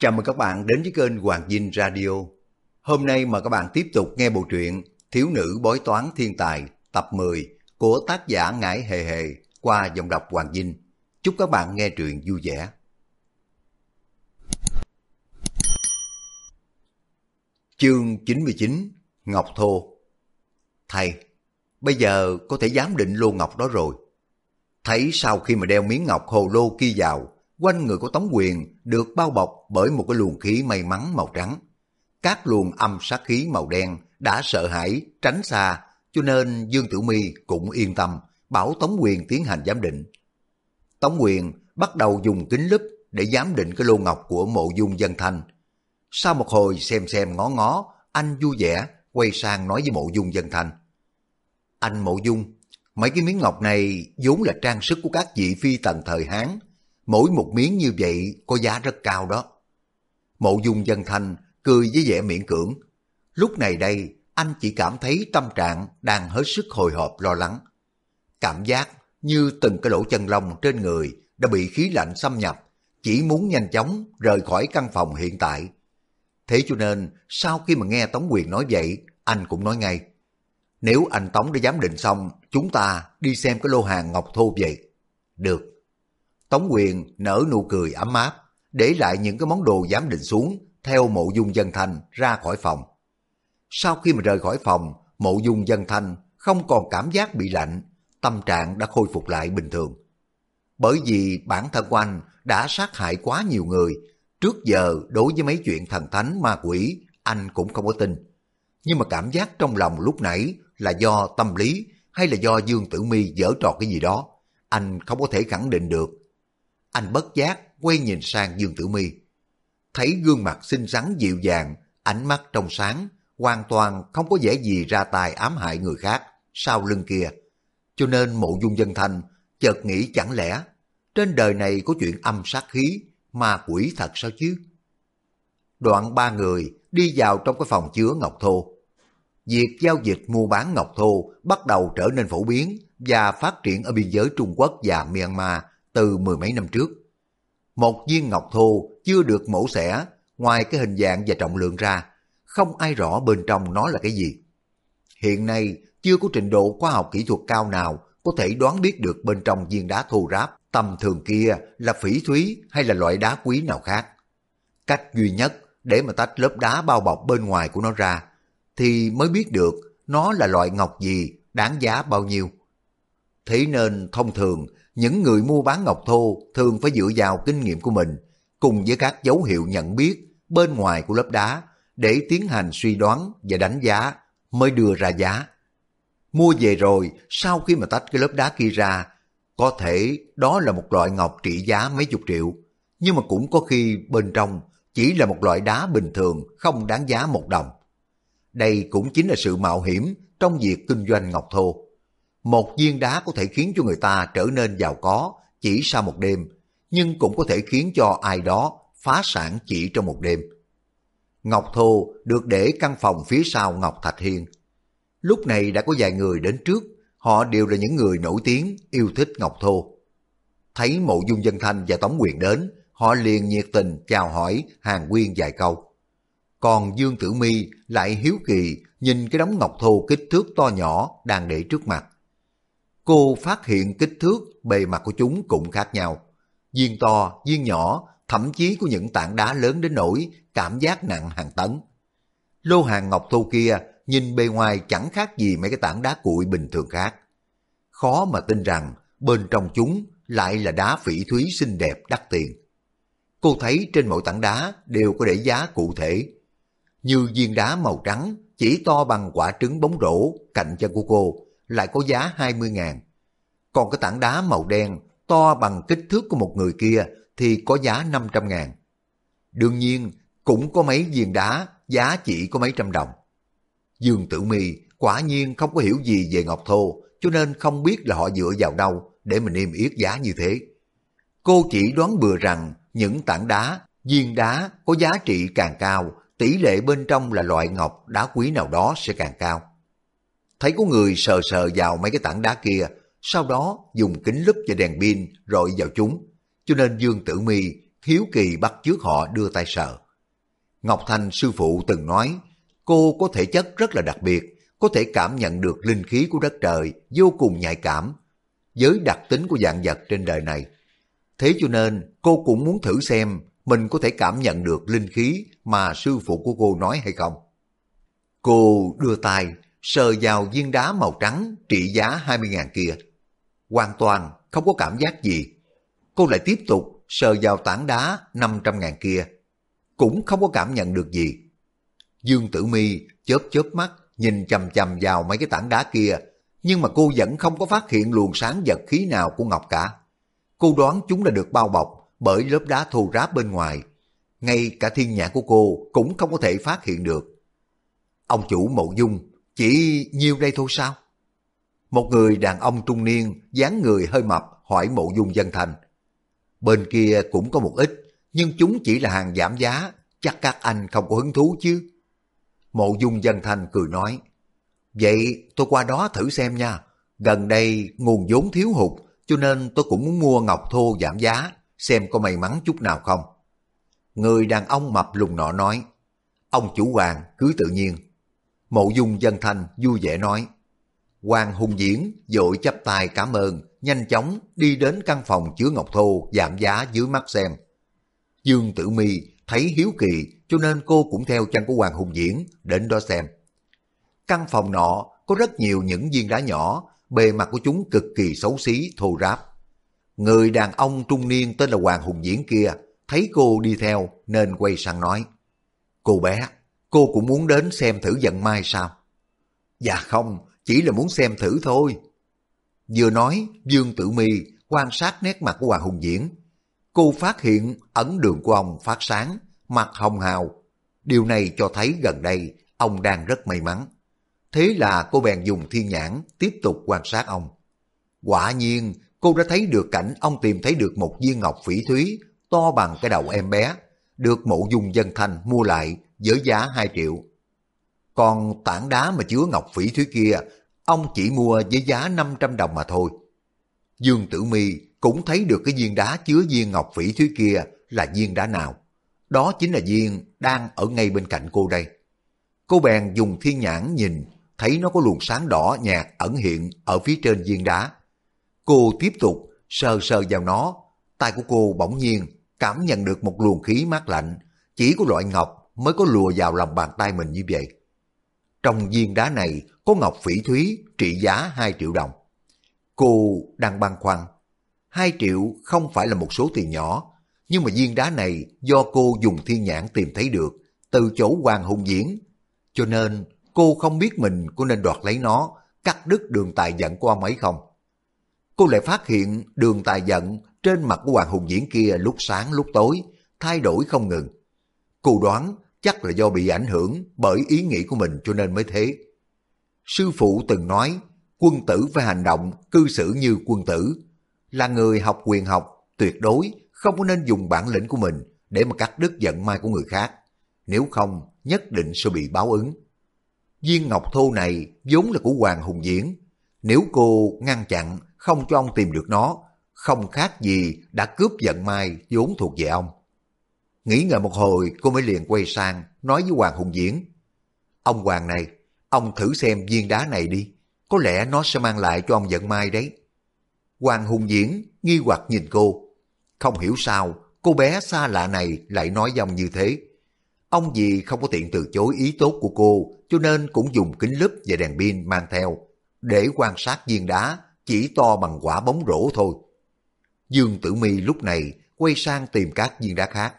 Chào mừng các bạn đến với kênh Hoàng Dinh Radio. Hôm nay mà các bạn tiếp tục nghe bộ truyện Thiếu nữ bói toán thiên tài tập 10 của tác giả Ngải Hề Hề qua giọng đọc Hoàng Dinh. Chúc các bạn nghe truyện vui vẻ. Chương 99 Ngọc Thô Thầy, bây giờ có thể giám định lô ngọc đó rồi. Thấy sau khi mà đeo miếng ngọc hồ lô kia vào, quanh người của Tống Quyền được bao bọc bởi một cái luồng khí may mắn màu trắng. Các luồng âm sát khí màu đen đã sợ hãi, tránh xa, cho nên Dương Tử Mi cũng yên tâm, bảo Tống Quyền tiến hành giám định. Tống Quyền bắt đầu dùng kính lúp để giám định cái lô ngọc của mộ dung dân thanh. Sau một hồi xem xem ngó ngó, anh vui vẻ quay sang nói với mộ dung dân thanh. Anh mộ dung, mấy cái miếng ngọc này vốn là trang sức của các vị phi tần thời Hán, mỗi một miếng như vậy có giá rất cao đó. Mộ dung dân thanh cười với vẻ miễn cưỡng. Lúc này đây, anh chỉ cảm thấy tâm trạng đang hết sức hồi hộp lo lắng. Cảm giác như từng cái lỗ chân lông trên người đã bị khí lạnh xâm nhập, chỉ muốn nhanh chóng rời khỏi căn phòng hiện tại. Thế cho nên, sau khi mà nghe Tống Quyền nói vậy, anh cũng nói ngay. Nếu anh Tống đã giám định xong, chúng ta đi xem cái lô hàng ngọc thô vậy. Được. Tống Quyền nở nụ cười ấm áp, để lại những cái món đồ giám định xuống, theo mộ dung dân thanh ra khỏi phòng. Sau khi mà rời khỏi phòng, mộ dung dân thanh không còn cảm giác bị lạnh, tâm trạng đã khôi phục lại bình thường. Bởi vì bản thân của anh đã sát hại quá nhiều người, trước giờ đối với mấy chuyện thần thánh ma quỷ, anh cũng không có tin. Nhưng mà cảm giác trong lòng lúc nãy là do tâm lý hay là do Dương Tử Mi dở trò cái gì đó, anh không có thể khẳng định được. Anh bất giác quay nhìn sang Dương Tử Mi, thấy gương mặt xinh xắn dịu dàng, ánh mắt trong sáng, hoàn toàn không có vẻ gì ra tay ám hại người khác sau lưng kia. Cho nên mộ dung dân thanh chợt nghĩ chẳng lẽ trên đời này có chuyện âm sát khí, mà quỷ thật sao chứ? Đoạn ba người đi vào trong cái phòng chứa ngọc thô. Việc giao dịch mua bán ngọc thô bắt đầu trở nên phổ biến và phát triển ở biên giới Trung Quốc và Myanmar từ mười mấy năm trước. Một viên ngọc thô chưa được mổ xẻ, ngoài cái hình dạng và trọng lượng ra, không ai rõ bên trong nó là cái gì. Hiện nay, chưa có trình độ khoa học kỹ thuật cao nào có thể đoán biết được bên trong viên đá thô ráp tầm thường kia là phỉ thúy hay là loại đá quý nào khác. Cách duy nhất để mà tách lớp đá bao bọc bên ngoài của nó ra thì mới biết được nó là loại ngọc gì, đáng giá bao nhiêu. Thế nên thông thường, những người mua bán ngọc thô thường phải dựa vào kinh nghiệm của mình cùng với các dấu hiệu nhận biết bên ngoài của lớp đá để tiến hành suy đoán và đánh giá mới đưa ra giá. Mua về rồi, sau khi mà tách cái lớp đá kia ra, có thể đó là một loại ngọc trị giá mấy chục triệu, nhưng mà cũng có khi bên trong chỉ là một loại đá bình thường không đáng giá một đồng. Đây cũng chính là sự mạo hiểm trong việc kinh doanh ngọc thô. Một viên đá có thể khiến cho người ta trở nên giàu có chỉ sau một đêm, nhưng cũng có thể khiến cho ai đó phá sản chỉ trong một đêm. Ngọc Thô được để căn phòng phía sau Ngọc Thạch Hiên. Lúc này đã có vài người đến trước, họ đều là những người nổi tiếng yêu thích Ngọc Thô. Thấy mộ dung dân thanh và tống quyền đến, họ liền nhiệt tình chào hỏi hàng quyên vài câu. Còn Dương Tử Mi lại hiếu kỳ nhìn cái đống ngọc thô kích thước to nhỏ đang để trước mặt. Cô phát hiện kích thước bề mặt của chúng cũng khác nhau. Viên to, viên nhỏ, thậm chí có những tảng đá lớn đến nỗi cảm giác nặng hàng tấn. Lô hàng ngọc thô kia nhìn bề ngoài chẳng khác gì mấy cái tảng đá cuội bình thường khác. Khó mà tin rằng bên trong chúng lại là đá phỉ thúy xinh đẹp đắt tiền. Cô thấy trên mỗi tảng đá đều có để giá cụ thể. Như viên đá màu trắng chỉ to bằng quả trứng bóng rổ cạnh chân của cô lại có giá 20 ngàn. Còn cái tảng đá màu đen to bằng kích thước của một người kia thì có giá 500 ngàn. Đương nhiên, cũng có mấy viên đá giá chỉ có mấy trăm đồng. Dương Tử Mi quả nhiên không có hiểu gì về ngọc thô, cho nên không biết là họ dựa vào đâu để mình niêm yết giá như thế. Cô chỉ đoán bừa rằng những tảng đá, viên đá có giá trị càng cao, tỷ lệ bên trong là loại ngọc đá quý nào đó sẽ càng cao. Thấy có người sờ sờ vào mấy cái tảng đá kia, sau đó dùng kính lúp và đèn pin rồi vào chúng, cho nên Dương Tử Mi hiếu kỳ bắt trước họ đưa tay sờ. Ngọc Thanh sư phụ từng nói, cô có thể chất rất là đặc biệt, có thể cảm nhận được linh khí của đất trời, vô cùng nhạy cảm, với đặc tính của dạng vật trên đời này. Thế cho nên cô cũng muốn thử xem mình có thể cảm nhận được linh khí mà sư phụ của cô nói hay không. Cô đưa tay sờ vào viên đá màu trắng trị giá 20.000 kia. Hoàn toàn không có cảm giác gì. Cô lại tiếp tục sờ vào tảng đá 500.000 kia. Cũng không có cảm nhận được gì. Dương Tử Mi chớp chớp mắt, nhìn chầm chầm vào mấy cái tảng đá kia, nhưng mà cô vẫn không có phát hiện luồng sáng vật khí nào của Ngọc cả. Cô đoán chúng đã được bao bọc bởi lớp đá thô ráp bên ngoài. Ngay cả thiên nhãn của cô cũng không có thể phát hiện được. Ông chủ mộ dung chỉ nhiêu đây thôi sao? Một người đàn ông trung niên, dáng người hơi mập, hỏi mộ dung dân thành. Bên kia cũng có một ít, nhưng chúng chỉ là hàng giảm giá, chắc các anh không có hứng thú chứ. Mộ dung dân thành cười nói, Vậy tôi qua đó thử xem nha, gần đây nguồn vốn thiếu hụt, cho nên tôi cũng muốn mua ngọc thô giảm giá, xem có may mắn chút nào không. Người đàn ông mập lùng nọ nói, ông chủ hoàng cứ tự nhiên. Mộ dung dân thanh vui vẻ nói, Hoàng hùng diễn dội chấp tay cảm ơn, nhanh chóng đi đến căn phòng chứa ngọc thô giảm giá dưới mắt xem. Dương Tử Mi thấy hiếu kỳ cho nên cô cũng theo chân của Hoàng Hùng Diễn đến đó xem. Căn phòng nọ có rất nhiều những viên đá nhỏ, bề mặt của chúng cực kỳ xấu xí, thô ráp. Người đàn ông trung niên tên là Hoàng Hùng Diễn kia, thấy cô đi theo nên quay sang nói. Cô bé, cô cũng muốn đến xem thử vận mai sao? Dạ không, chỉ là muốn xem thử thôi. Vừa nói, Dương Tử Mi quan sát nét mặt của Hoàng Hùng Diễn. Cô phát hiện ấn đường của ông phát sáng, mặt hồng hào. Điều này cho thấy gần đây ông đang rất may mắn. Thế là cô bèn dùng thiên nhãn tiếp tục quan sát ông. Quả nhiên, cô đã thấy được cảnh ông tìm thấy được một viên ngọc phỉ thúy to bằng cái đầu em bé, được mộ dung dân thanh mua lại với giá 2 triệu. Còn tảng đá mà chứa ngọc phỉ thúy kia, ông chỉ mua với giá 500 đồng mà thôi. Dương Tử Mi cũng thấy được cái viên đá chứa viên ngọc phỉ thúy kia là viên đá nào. Đó chính là viên đang ở ngay bên cạnh cô đây. Cô bèn dùng thiên nhãn nhìn thấy nó có luồng sáng đỏ nhạt ẩn hiện ở phía trên viên đá. Cô tiếp tục sờ sờ vào nó, tay của cô bỗng nhiên cảm nhận được một luồng khí mát lạnh, chỉ có loại ngọc mới có lùa vào lòng bàn tay mình như vậy. Trong viên đá này có ngọc phỉ thúy trị giá 2 triệu đồng. Cô đang băn khoăn. 2 triệu không phải là một số tiền nhỏ, nhưng mà viên đá này do cô dùng thiên nhãn tìm thấy được từ chỗ Hoàng Hùng Diễn, cho nên cô không biết mình có nên đoạt lấy nó, cắt đứt đường tài giận của ông ấy không. Cô lại phát hiện đường tài giận trên mặt của Hoàng Hùng Diễn kia lúc sáng lúc tối, thay đổi không ngừng. Cô đoán chắc là do bị ảnh hưởng bởi ý nghĩ của mình cho nên mới thế. Sư phụ từng nói, quân tử phải hành động, cư xử như quân tử. Là người học quyền học, tuyệt đối không có nên dùng bản lĩnh của mình để mà cắt đứt giận mai của người khác. Nếu không, nhất định sẽ bị báo ứng. Viên ngọc thô này vốn là của Hoàng Hùng Diễn. Nếu cô ngăn chặn, không cho ông tìm được nó, không khác gì đã cướp giận mai vốn thuộc về ông. Nghĩ ngợi một hồi, cô mới liền quay sang, nói với Hoàng Hùng Diễn. Ông Hoàng này, ông thử xem viên đá này đi, có lẽ nó sẽ mang lại cho ông vận may đấy. Hoàng Hùng Diễn nghi hoặc nhìn cô. Không hiểu sao, cô bé xa lạ này lại nói dòng như thế. Ông gì không có tiện từ chối ý tốt của cô, cho nên cũng dùng kính lúp và đèn pin mang theo, để quan sát viên đá chỉ to bằng quả bóng rổ thôi. Dương Tử Mi lúc này quay sang tìm các viên đá khác.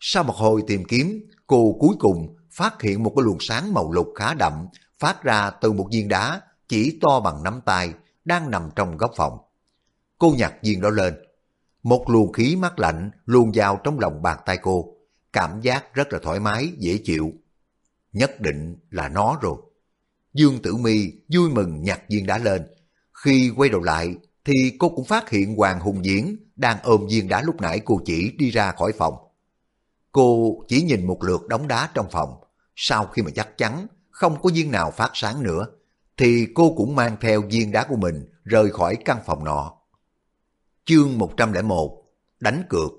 Sau một hồi tìm kiếm, cô cuối cùng phát hiện một cái luồng sáng màu lục khá đậm phát ra từ một viên đá chỉ to bằng nắm tay đang nằm trong góc phòng. Cô nhặt viên đó lên. Một luồng khí mát lạnh luồn vào trong lòng bàn tay cô cảm giác rất là thoải mái, dễ chịu. Nhất định là nó rồi. Dương Tử Mi vui mừng nhặt viên đá lên. Khi quay đầu lại, thì cô cũng phát hiện Hoàng Hùng Diễn đang ôm viên đá lúc nãy cô chỉ đi ra khỏi phòng. Cô chỉ nhìn một lượt đống đá trong phòng. Sau khi mà chắc chắn không có viên nào phát sáng nữa, thì cô cũng mang theo viên đá của mình rời khỏi căn phòng nọ. Chương 101 Đánh cược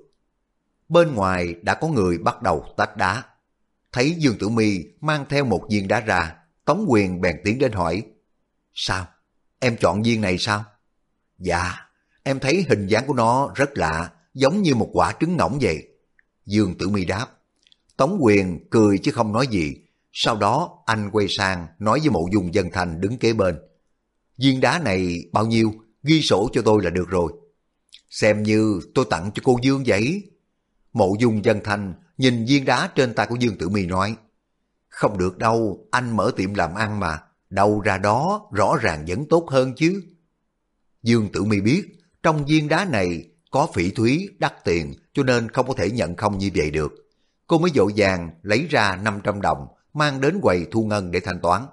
bên ngoài đã có người bắt đầu tách đá. Thấy Dương Tử Mi mang theo một viên đá ra, Tống Quyền bèn tiến đến hỏi. Sao? Em chọn viên này sao? Dạ, em thấy hình dáng của nó rất lạ, giống như một quả trứng ngỗng vậy. Dương Tử Mi đáp. Tống Quyền cười chứ không nói gì. Sau đó anh quay sang nói với mộ dung dân thành đứng kế bên. Viên đá này bao nhiêu? Ghi sổ cho tôi là được rồi. Xem như tôi tặng cho cô Dương vậy. Mộ dung dân Thành nhìn viên đá trên tay của Dương Tử Mi nói. Không được đâu, anh mở tiệm làm ăn mà. Đâu ra đó rõ ràng vẫn tốt hơn chứ. Dương Tử Mi biết trong viên đá này có phỉ thúy, đắt tiền, cho nên không có thể nhận không như vậy được. Cô mới dội vàng lấy ra 500 đồng, mang đến quầy thu ngân để thanh toán.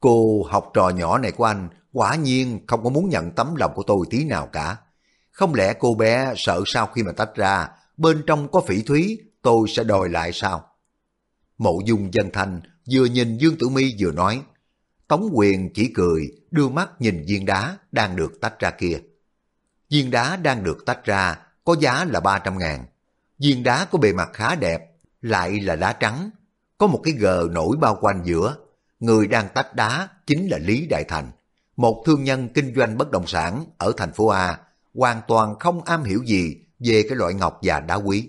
Cô học trò nhỏ này của anh quả nhiên không có muốn nhận tấm lòng của tôi tí nào cả. Không lẽ cô bé sợ sau khi mà tách ra, bên trong có phỉ thúy, tôi sẽ đòi lại sao? Mộ dung dân thanh vừa nhìn Dương Tử Mi vừa nói, Tống quyền chỉ cười, đưa mắt nhìn viên đá đang được tách ra kia. Viên đá đang được tách ra có giá là 300 ngàn. Viên đá có bề mặt khá đẹp, lại là đá trắng, có một cái gờ nổi bao quanh giữa. Người đang tách đá chính là Lý Đại Thành, một thương nhân kinh doanh bất động sản ở thành phố A, hoàn toàn không am hiểu gì về cái loại ngọc và đá quý.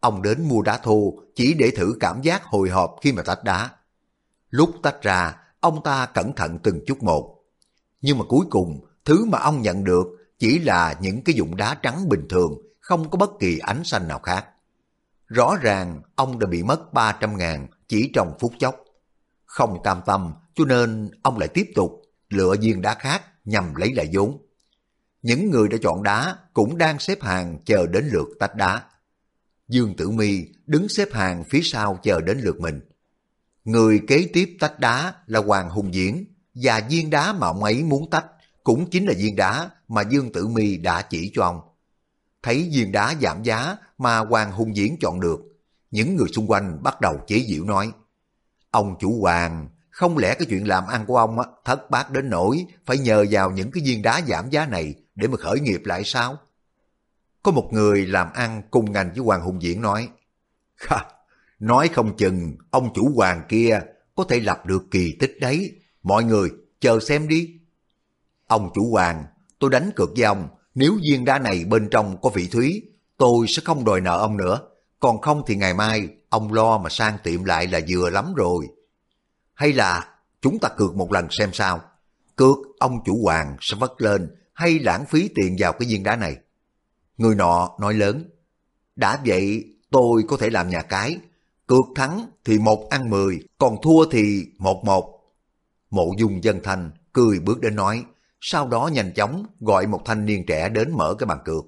Ông đến mua đá thô chỉ để thử cảm giác hồi hộp khi mà tách đá. Lúc tách ra, ông ta cẩn thận từng chút một. Nhưng mà cuối cùng, thứ mà ông nhận được chỉ là những cái dụng đá trắng bình thường, không có bất kỳ ánh xanh nào khác. Rõ ràng ông đã bị mất 300 ngàn chỉ trong phút chốc. Không cam tâm cho nên ông lại tiếp tục lựa viên đá khác nhằm lấy lại vốn. Những người đã chọn đá cũng đang xếp hàng chờ đến lượt tách đá. Dương Tử Mi đứng xếp hàng phía sau chờ đến lượt mình. Người kế tiếp tách đá là Hoàng Hùng Diễn và viên đá mà ông ấy muốn tách cũng chính là viên đá mà Dương Tử Mi đã chỉ cho ông. Thấy viên đá giảm giá mà Hoàng Hùng Diễn chọn được, những người xung quanh bắt đầu chế giễu nói Ông chủ Hoàng, không lẽ cái chuyện làm ăn của ông thất bát đến nỗi phải nhờ vào những cái viên đá giảm giá này để mà khởi nghiệp lại sao? Có một người làm ăn cùng ngành với Hoàng Hùng Diễn nói Khà, nói không chừng ông chủ Hoàng kia có thể lập được kỳ tích đấy. Mọi người chờ xem đi. Ông chủ Hoàng, tôi đánh cược với ông, nếu viên đá này bên trong có vị thúy, tôi sẽ không đòi nợ ông nữa. Còn không thì ngày mai ông lo mà sang tiệm lại là vừa lắm rồi. Hay là chúng ta cược một lần xem sao. Cược ông chủ hoàng sẽ vất lên hay lãng phí tiền vào cái viên đá này. Người nọ nói lớn. Đã vậy tôi có thể làm nhà cái. Cược thắng thì một ăn mười, còn thua thì một một. Mộ dung dân thanh cười bước đến nói. Sau đó nhanh chóng gọi một thanh niên trẻ đến mở cái bàn cược.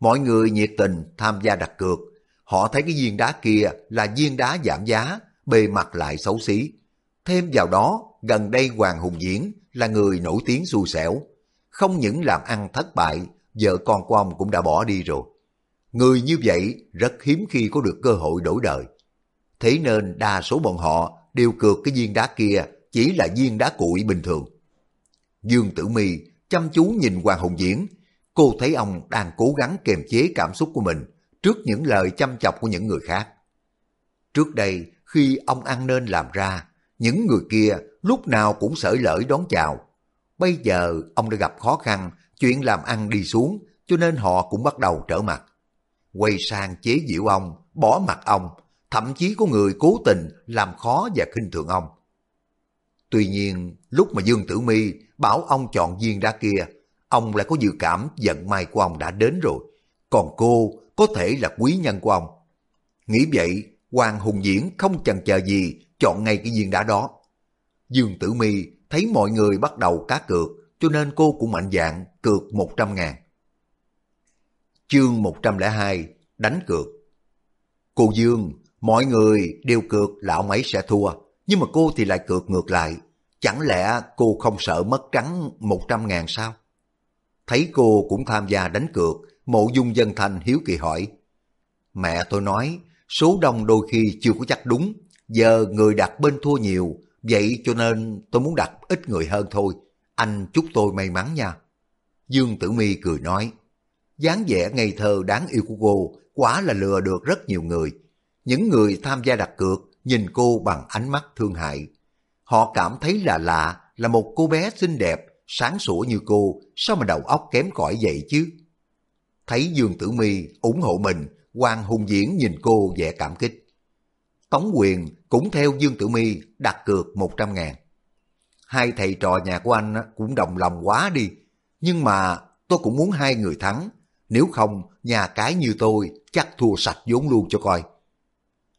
Mọi người nhiệt tình tham gia đặt cược Họ thấy cái viên đá kia là viên đá giảm giá, bề mặt lại xấu xí. Thêm vào đó, gần đây Hoàng Hùng Diễn là người nổi tiếng xui xẻo. Không những làm ăn thất bại, vợ con của ông cũng đã bỏ đi rồi. Người như vậy rất hiếm khi có được cơ hội đổi đời. Thế nên đa số bọn họ đều cược cái viên đá kia chỉ là viên đá cuội bình thường. Dương Tử Mi chăm chú nhìn Hoàng Hùng Diễn, cô thấy ông đang cố gắng kiềm chế cảm xúc của mình, trước những lời chăm chọc của những người khác. Trước đây, khi ông ăn nên làm ra, những người kia lúc nào cũng sởi lởi đón chào. Bây giờ ông đã gặp khó khăn, chuyện làm ăn đi xuống, cho nên họ cũng bắt đầu trở mặt. Quay sang chế giễu ông, bỏ mặt ông, thậm chí có người cố tình làm khó và khinh thường ông. Tuy nhiên, lúc mà Dương Tử Mi bảo ông chọn viên đá kia, ông lại có dự cảm vận may của ông đã đến rồi. Còn cô có thể là quý nhân của ông. Nghĩ vậy, Hoàng Hùng Diễn không chần chờ gì, chọn ngay cái viên đá đó. Dương Tử Mi thấy mọi người bắt đầu cá cược, cho nên cô cũng mạnh dạn cược 100 ngàn. Chương 102 Đánh cược Cô Dương, mọi người đều cược là ông ấy sẽ thua, nhưng mà cô thì lại cược ngược lại. Chẳng lẽ cô không sợ mất trắng 100 ngàn sao? Thấy cô cũng tham gia đánh cược, Mộ dung dân thành hiếu kỳ hỏi. Mẹ tôi nói, số đông đôi khi chưa có chắc đúng, giờ người đặt bên thua nhiều, vậy cho nên tôi muốn đặt ít người hơn thôi. Anh chúc tôi may mắn nha. Dương Tử Mi cười nói, dáng vẻ ngây thơ đáng yêu của cô quả là lừa được rất nhiều người. Những người tham gia đặt cược nhìn cô bằng ánh mắt thương hại. Họ cảm thấy là lạ là một cô bé xinh đẹp, sáng sủa như cô, sao mà đầu óc kém cỏi vậy chứ? Thấy Dương Tử Mi ủng hộ mình, Hoàng Hùng Diễn nhìn cô vẻ cảm kích. Tống Quyền cũng theo Dương Tử Mi đặt cược 100 ngàn. Hai thầy trò nhà của anh cũng đồng lòng quá đi, nhưng mà tôi cũng muốn hai người thắng, nếu không nhà cái như tôi chắc thua sạch vốn luôn cho coi.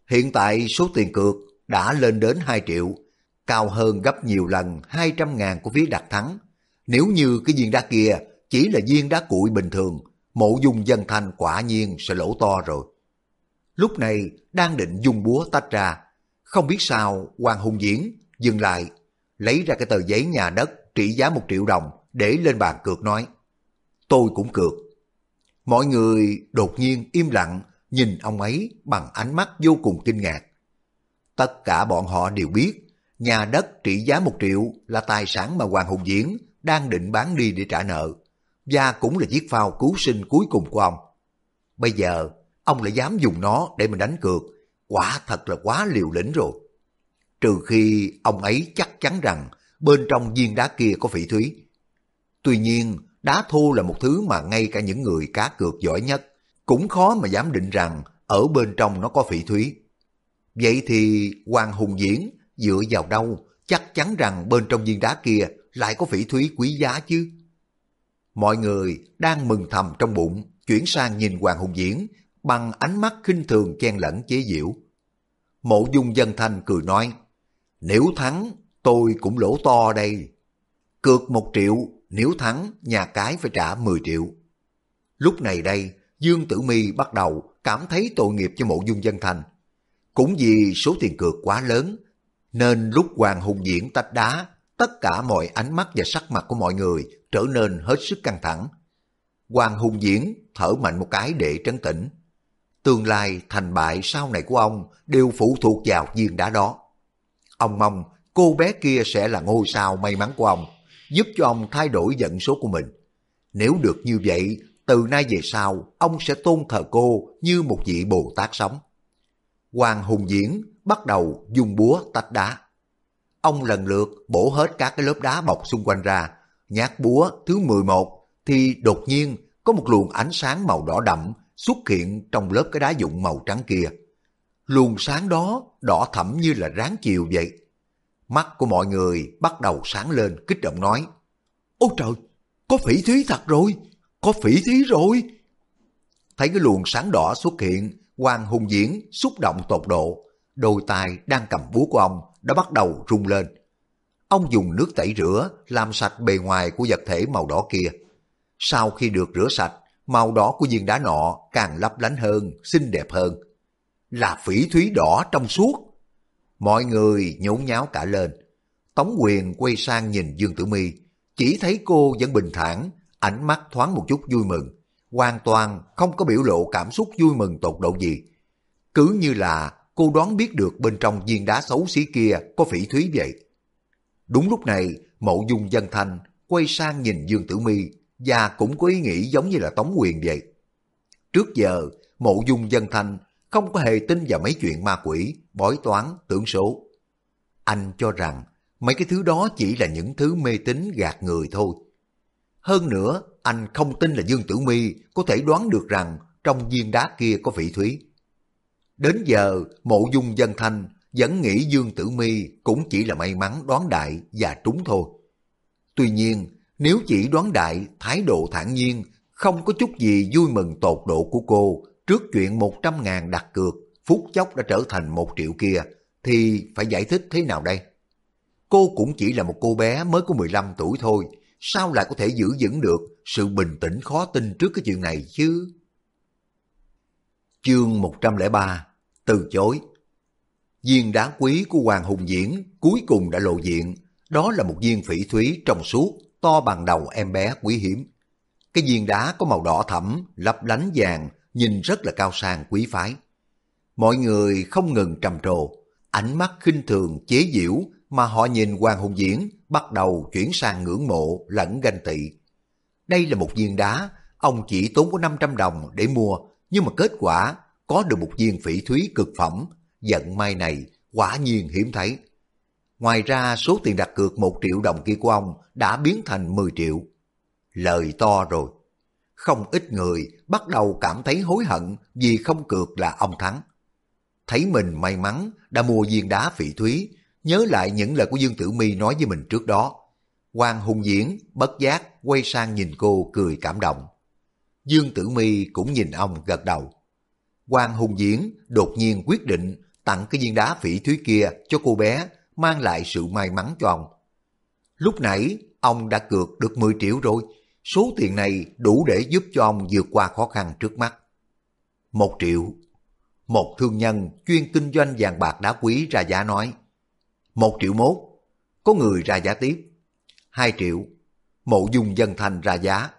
Hiện tại số tiền cược đã lên đến 2 triệu, cao hơn gấp nhiều lần 200 ngàn của phía đặt thắng. Nếu như cái viên đá kia chỉ là viên đá cuội bình thường, mộ dung dân thanh quả nhiên sẽ lỗ to rồi. Lúc này đang định dùng búa tách ra, không biết sao Hoàng Hùng Diễn dừng lại, lấy ra cái tờ giấy nhà đất trị giá một triệu đồng để lên bàn cược nói. Tôi cũng cược. Mọi người đột nhiên im lặng nhìn ông ấy bằng ánh mắt vô cùng kinh ngạc. Tất cả bọn họ đều biết nhà đất trị giá một triệu là tài sản mà Hoàng Hùng Diễn đang định bán đi để trả nợ, và cũng là chiếc phao cứu sinh cuối cùng của ông. Bây giờ, ông lại dám dùng nó để mình đánh cược, quả thật là quá liều lĩnh rồi. Trừ khi ông ấy chắc chắn rằng bên trong viên đá kia có phỉ thúy. Tuy nhiên, đá thô là một thứ mà ngay cả những người cá cược giỏi nhất cũng khó mà dám định rằng ở bên trong nó có phỉ thúy. Vậy thì Hoàng Hùng Diễn dựa vào đâu chắc chắn rằng bên trong viên đá kia lại có phỉ thúy quý giá chứ? Mọi người đang mừng thầm trong bụng, chuyển sang nhìn Hoàng Hùng Diễn bằng ánh mắt khinh thường chen lẫn chế giễu. Mộ dung dân thanh cười nói, nếu thắng tôi cũng lỗ to đây. Cược một triệu, nếu thắng nhà cái phải trả 10 triệu. Lúc này đây, Dương Tử Mi bắt đầu cảm thấy tội nghiệp cho mộ dung dân thanh. Cũng vì số tiền cược quá lớn, nên lúc Hoàng Hùng diễn tách đá, tất cả mọi ánh mắt và sắc mặt của mọi người trở nên hết sức căng thẳng. Hoàng Hùng diễn thở mạnh một cái để trấn tĩnh. Tương lai thành bại sau này của ông đều phụ thuộc vào viên đá đó. Ông mong cô bé kia sẽ là ngôi sao may mắn của ông, giúp cho ông thay đổi vận số của mình. Nếu được như vậy, từ nay về sau, ông sẽ tôn thờ cô như một vị Bồ Tát sống. Hoàng Hùng Diễn bắt đầu dùng búa tách đá. Ông lần lượt bổ hết các cái lớp đá bọc xung quanh ra, nhát búa thứ 11 thì đột nhiên có một luồng ánh sáng màu đỏ đậm xuất hiện trong lớp cái đá dụng màu trắng kia. Luồng sáng đó đỏ thẫm như là ráng chiều vậy. Mắt của mọi người bắt đầu sáng lên kích động nói Ôi trời, có phỉ thúy thật rồi, có phỉ thúy rồi. Thấy cái luồng sáng đỏ xuất hiện, Hoàng Hùng Diễn xúc động tột độ, đôi tay đang cầm búa của ông đã bắt đầu rung lên. Ông dùng nước tẩy rửa làm sạch bề ngoài của vật thể màu đỏ kia. Sau khi được rửa sạch, màu đỏ của viên đá nọ càng lấp lánh hơn, xinh đẹp hơn. Là phỉ thúy đỏ trong suốt. Mọi người nhốn nháo cả lên. Tống quyền quay sang nhìn Dương Tử Mi, chỉ thấy cô vẫn bình thản, ánh mắt thoáng một chút vui mừng, hoàn toàn không có biểu lộ cảm xúc vui mừng tột độ gì. Cứ như là cô đoán biết được bên trong viên đá xấu xí kia có phỉ thúy vậy. Đúng lúc này, mộ dung dân thanh quay sang nhìn Dương Tử Mi và cũng có ý nghĩ giống như là Tống Quyền vậy. Trước giờ, mộ dung dân thanh không có hề tin vào mấy chuyện ma quỷ, bói toán, tưởng số. Anh cho rằng mấy cái thứ đó chỉ là những thứ mê tín gạt người thôi. Hơn nữa, anh không tin là Dương Tử Mi có thể đoán được rằng trong viên đá kia có phỉ thúy. Đến giờ, mộ dung dân thanh vẫn nghĩ Dương Tử Mi cũng chỉ là may mắn đoán đại và trúng thôi. Tuy nhiên, nếu chỉ đoán đại, thái độ thản nhiên, không có chút gì vui mừng tột độ của cô trước chuyện 100 ngàn đặt cược, phút chốc đã trở thành một triệu kia, thì phải giải thích thế nào đây? Cô cũng chỉ là một cô bé mới có 15 tuổi thôi, sao lại có thể giữ vững được sự bình tĩnh khó tin trước cái chuyện này chứ? Chương 103 từ chối Viên đá quý của Hoàng Hùng Diễn cuối cùng đã lộ diện, đó là một viên phỉ thúy trong suốt, to bằng đầu em bé quý hiếm. Cái viên đá có màu đỏ thẫm, lấp lánh vàng, nhìn rất là cao sang quý phái. Mọi người không ngừng trầm trồ, ánh mắt khinh thường chế giễu mà họ nhìn Hoàng Hùng Diễn bắt đầu chuyển sang ngưỡng mộ lẫn ganh tị. Đây là một viên đá, ông chỉ tốn có 500 đồng để mua, nhưng mà kết quả có được một viên phỉ thúy cực phẩm, vận may này quả nhiên hiếm thấy. Ngoài ra số tiền đặt cược một triệu đồng kia của ông đã biến thành 10 triệu. Lời to rồi. Không ít người bắt đầu cảm thấy hối hận vì không cược là ông thắng. Thấy mình may mắn đã mua viên đá phỉ thúy, nhớ lại những lời của Dương Tử Mi nói với mình trước đó. Hoàng Hùng Diễn bất giác quay sang nhìn cô cười cảm động. Dương Tử Mi cũng nhìn ông gật đầu. Quan Hùng Diễn đột nhiên quyết định tặng cái viên đá phỉ thúy kia cho cô bé, mang lại sự may mắn cho ông. Lúc nãy, ông đã cược được 10 triệu rồi, số tiền này đủ để giúp cho ông vượt qua khó khăn trước mắt. Một triệu. Một thương nhân chuyên kinh doanh vàng bạc đá quý ra giá nói. Một triệu mốt. Có người ra giá tiếp. Hai triệu. Mộ dung dân thanh ra giá.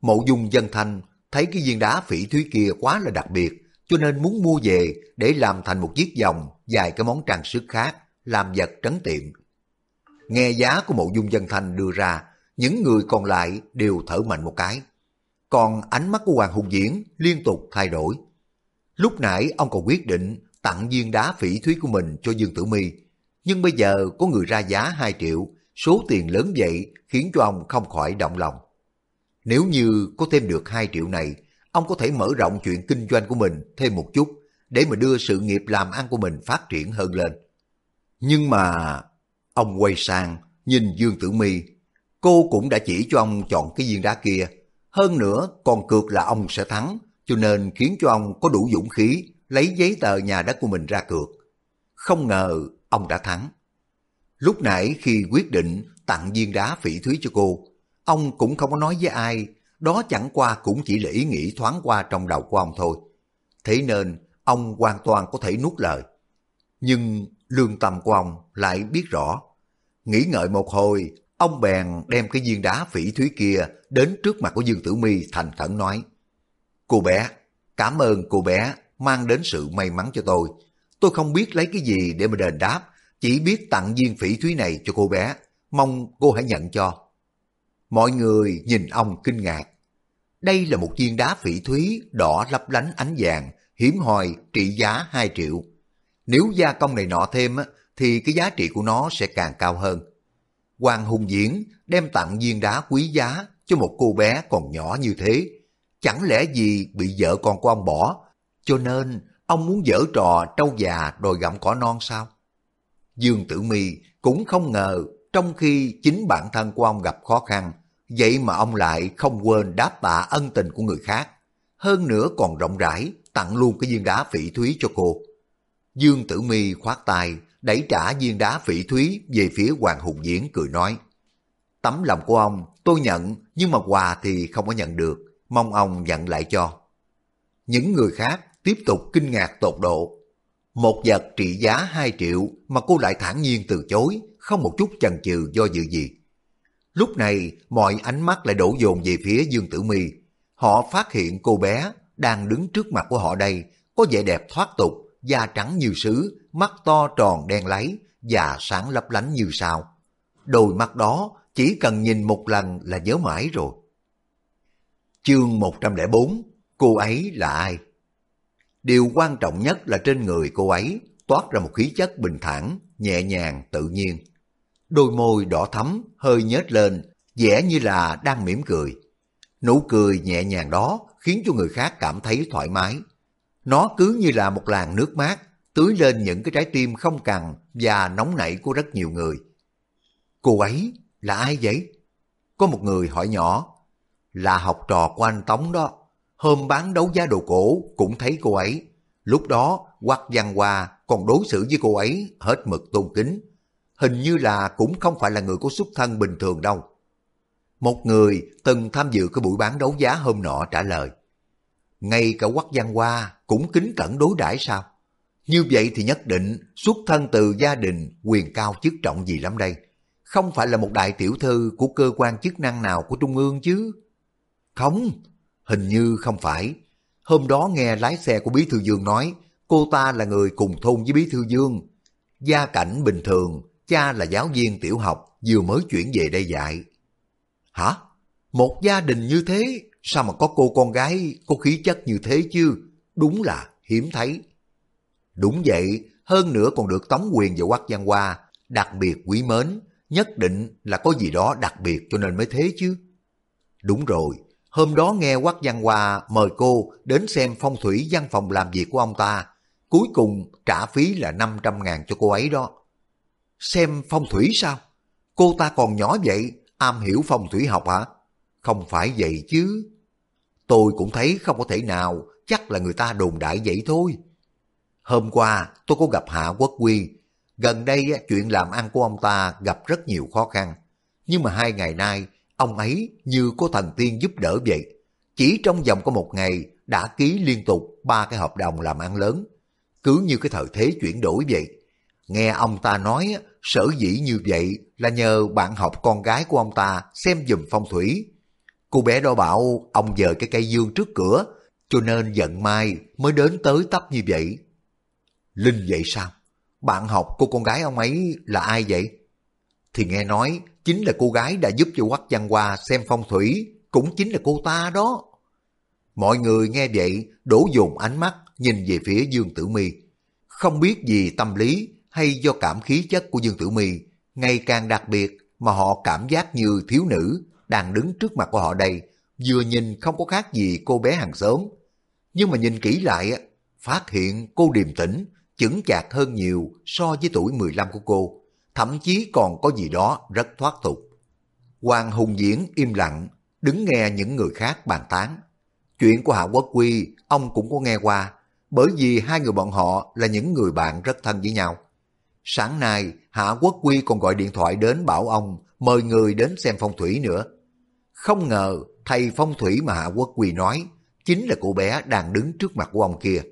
Mộ dung dân thanh thấy cái viên đá phỉ thúy kia quá là đặc biệt, cho nên muốn mua về để làm thành một chiếc vòng dài cái món trang sức khác, làm vật trấn tiệm. Nghe giá của mộ dung dân thanh đưa ra, những người còn lại đều thở mạnh một cái. Còn ánh mắt của Hoàng Hùng Diễn liên tục thay đổi. Lúc nãy ông còn quyết định tặng viên đá phỉ thúy của mình cho Dương Tử Mi, nhưng bây giờ có người ra giá 2 triệu, số tiền lớn vậy khiến cho ông không khỏi động lòng. Nếu như có thêm được 2 triệu này, ông có thể mở rộng chuyện kinh doanh của mình thêm một chút để mà đưa sự nghiệp làm ăn của mình phát triển hơn lên. Nhưng mà... Ông quay sang, nhìn Dương Tử Mi Cô cũng đã chỉ cho ông chọn cái viên đá kia. Hơn nữa, còn cược là ông sẽ thắng, cho nên khiến cho ông có đủ dũng khí lấy giấy tờ nhà đất của mình ra cược. Không ngờ ông đã thắng. Lúc nãy khi quyết định tặng viên đá phỉ thúy cho cô, ông cũng không có nói với ai, đó chẳng qua cũng chỉ là ý nghĩ thoáng qua trong đầu của ông thôi. Thế nên ông hoàn toàn có thể nuốt lời. Nhưng lương tâm của ông lại biết rõ. Nghĩ ngợi một hồi, ông bèn đem cái viên đá phỉ thúy kia đến trước mặt của Dương Tử Mi thành khẩn nói. Cô bé, cảm ơn cô bé mang đến sự may mắn cho tôi. Tôi không biết lấy cái gì để mà đền đáp, chỉ biết tặng viên phỉ thúy này cho cô bé, mong cô hãy nhận cho. Mọi người nhìn ông kinh ngạc. Đây là một viên đá phỉ thúy đỏ lấp lánh ánh vàng, hiếm hoi trị giá 2 triệu. Nếu gia công này nọ thêm thì cái giá trị của nó sẽ càng cao hơn. Hoàng Hùng Diễn đem tặng viên đá quý giá cho một cô bé còn nhỏ như thế. Chẳng lẽ gì bị vợ con của ông bỏ, cho nên ông muốn dở trò trâu già đòi gặm cỏ non sao? Dương Tử Mi cũng không ngờ trong khi chính bản thân của ông gặp khó khăn, vậy mà ông lại không quên đáp tạ ân tình của người khác. Hơn nữa còn rộng rãi, tặng luôn cái viên đá phỉ thúy cho cô. Dương Tử Mi khoát tay, đẩy trả viên đá phỉ thúy về phía Hoàng Hùng Diễn cười nói. Tấm lòng của ông tôi nhận nhưng mà quà thì không có nhận được, mong ông nhận lại cho. Những người khác tiếp tục kinh ngạc tột độ. Một vật trị giá 2 triệu mà cô lại thản nhiên từ chối, không một chút chần chừ do dự gì. Lúc này mọi ánh mắt lại đổ dồn về phía Dương Tử Mi. Họ phát hiện cô bé đang đứng trước mặt của họ đây, có vẻ đẹp thoát tục, da trắng như sứ, mắt to tròn đen láy và sáng lấp lánh như sao. Đôi mắt đó chỉ cần nhìn một lần là nhớ mãi rồi. Chương 104 Cô ấy là ai? Điều quan trọng nhất là trên người cô ấy toát ra một khí chất bình thản, nhẹ nhàng, tự nhiên. Đôi môi đỏ thắm, hơi nhếch lên, vẻ như là đang mỉm cười. Nụ cười nhẹ nhàng đó khiến cho người khác cảm thấy thoải mái. Nó cứ như là một làn nước mát tưới lên những cái trái tim không cằn và nóng nảy của rất nhiều người. Cô ấy là ai vậy? Có một người hỏi nhỏ, là học trò của anh Tống đó. Hôm bán đấu giá đồ cổ cũng thấy cô ấy. Lúc đó Quắc Văn Hoa còn đối xử với cô ấy hết mực tôn kính. Hình như là cũng không phải là người có xuất thân bình thường đâu. Một người từng tham dự cái buổi bán đấu giá hôm nọ trả lời. Ngay cả Quắc Văn Hoa cũng kính cẩn đối đãi sao? Như vậy thì nhất định xuất thân từ gia đình quyền cao chức trọng gì lắm đây. Không phải là một đại tiểu thư của cơ quan chức năng nào của Trung ương chứ. Không, hình như không phải. Hôm đó nghe lái xe của Bí Thư Dương nói cô ta là người cùng thôn với Bí Thư Dương. Gia cảnh bình thường, cha là giáo viên tiểu học vừa mới chuyển về đây dạy. Hả? Một gia đình như thế sao mà có cô con gái có khí chất như thế chứ? Đúng là hiếm thấy. Đúng vậy, hơn nữa còn được Tống Quyền và Quách Văn Hoa đặc biệt quý mến, nhất định là có gì đó đặc biệt cho nên mới thế chứ. Đúng rồi, hôm đó nghe Quách Văn Hoa mời cô đến xem phong thủy văn phòng làm việc của ông ta, cuối cùng trả phí là 500 ngàn cho cô ấy đó. Xem phong thủy sao? Cô ta còn nhỏ vậy, am hiểu phong thủy học hả? Không phải vậy chứ. Tôi cũng thấy không có thể nào, chắc là người ta đồn đại vậy thôi. Hôm qua tôi có gặp Hạ Quốc Quy, gần đây chuyện làm ăn của ông ta gặp rất nhiều khó khăn. Nhưng mà hai ngày nay, ông ấy như có thần tiên giúp đỡ vậy. Chỉ trong vòng có một ngày đã ký liên tục ba cái hợp đồng làm ăn lớn. Cứ như cái thời thế chuyển đổi vậy. Nghe ông ta nói sở dĩ như vậy là nhờ bạn học con gái của ông ta xem dùm phong thủy. Cô bé đó bảo ông dời cái cây dương trước cửa, cho nên giận mai mới đến tới tấp như vậy. Linh vậy sao? Bạn học cô con gái ông ấy là ai vậy? Thì nghe nói chính là cô gái đã giúp cho Quách Văn Hoa xem phong thủy, cũng chính là cô ta đó. Mọi người nghe vậy đổ dồn ánh mắt nhìn về phía Dương Tử Mi. Không biết gì tâm lý hay do cảm khí chất của Dương Tử Mi ngày càng đặc biệt mà họ cảm giác như thiếu nữ đang đứng trước mặt của họ đây, vừa nhìn không có khác gì cô bé hàng xóm. Nhưng mà nhìn kỹ lại, phát hiện cô điềm tĩnh, chững chạc hơn nhiều so với tuổi 15 của cô, thậm chí còn có gì đó rất thoát tục. Hoàng Hùng Diễn im lặng, đứng nghe những người khác bàn tán. Chuyện của Hạ Quốc Quy, ông cũng có nghe qua, bởi vì hai người bọn họ là những người bạn rất thân với nhau. Sáng nay, Hạ Quốc Quy còn gọi điện thoại đến bảo ông mời người đến xem phong thủy nữa. Không ngờ thầy phong thủy mà Hạ Quốc Quy nói chính là cô bé đang đứng trước mặt của ông kia.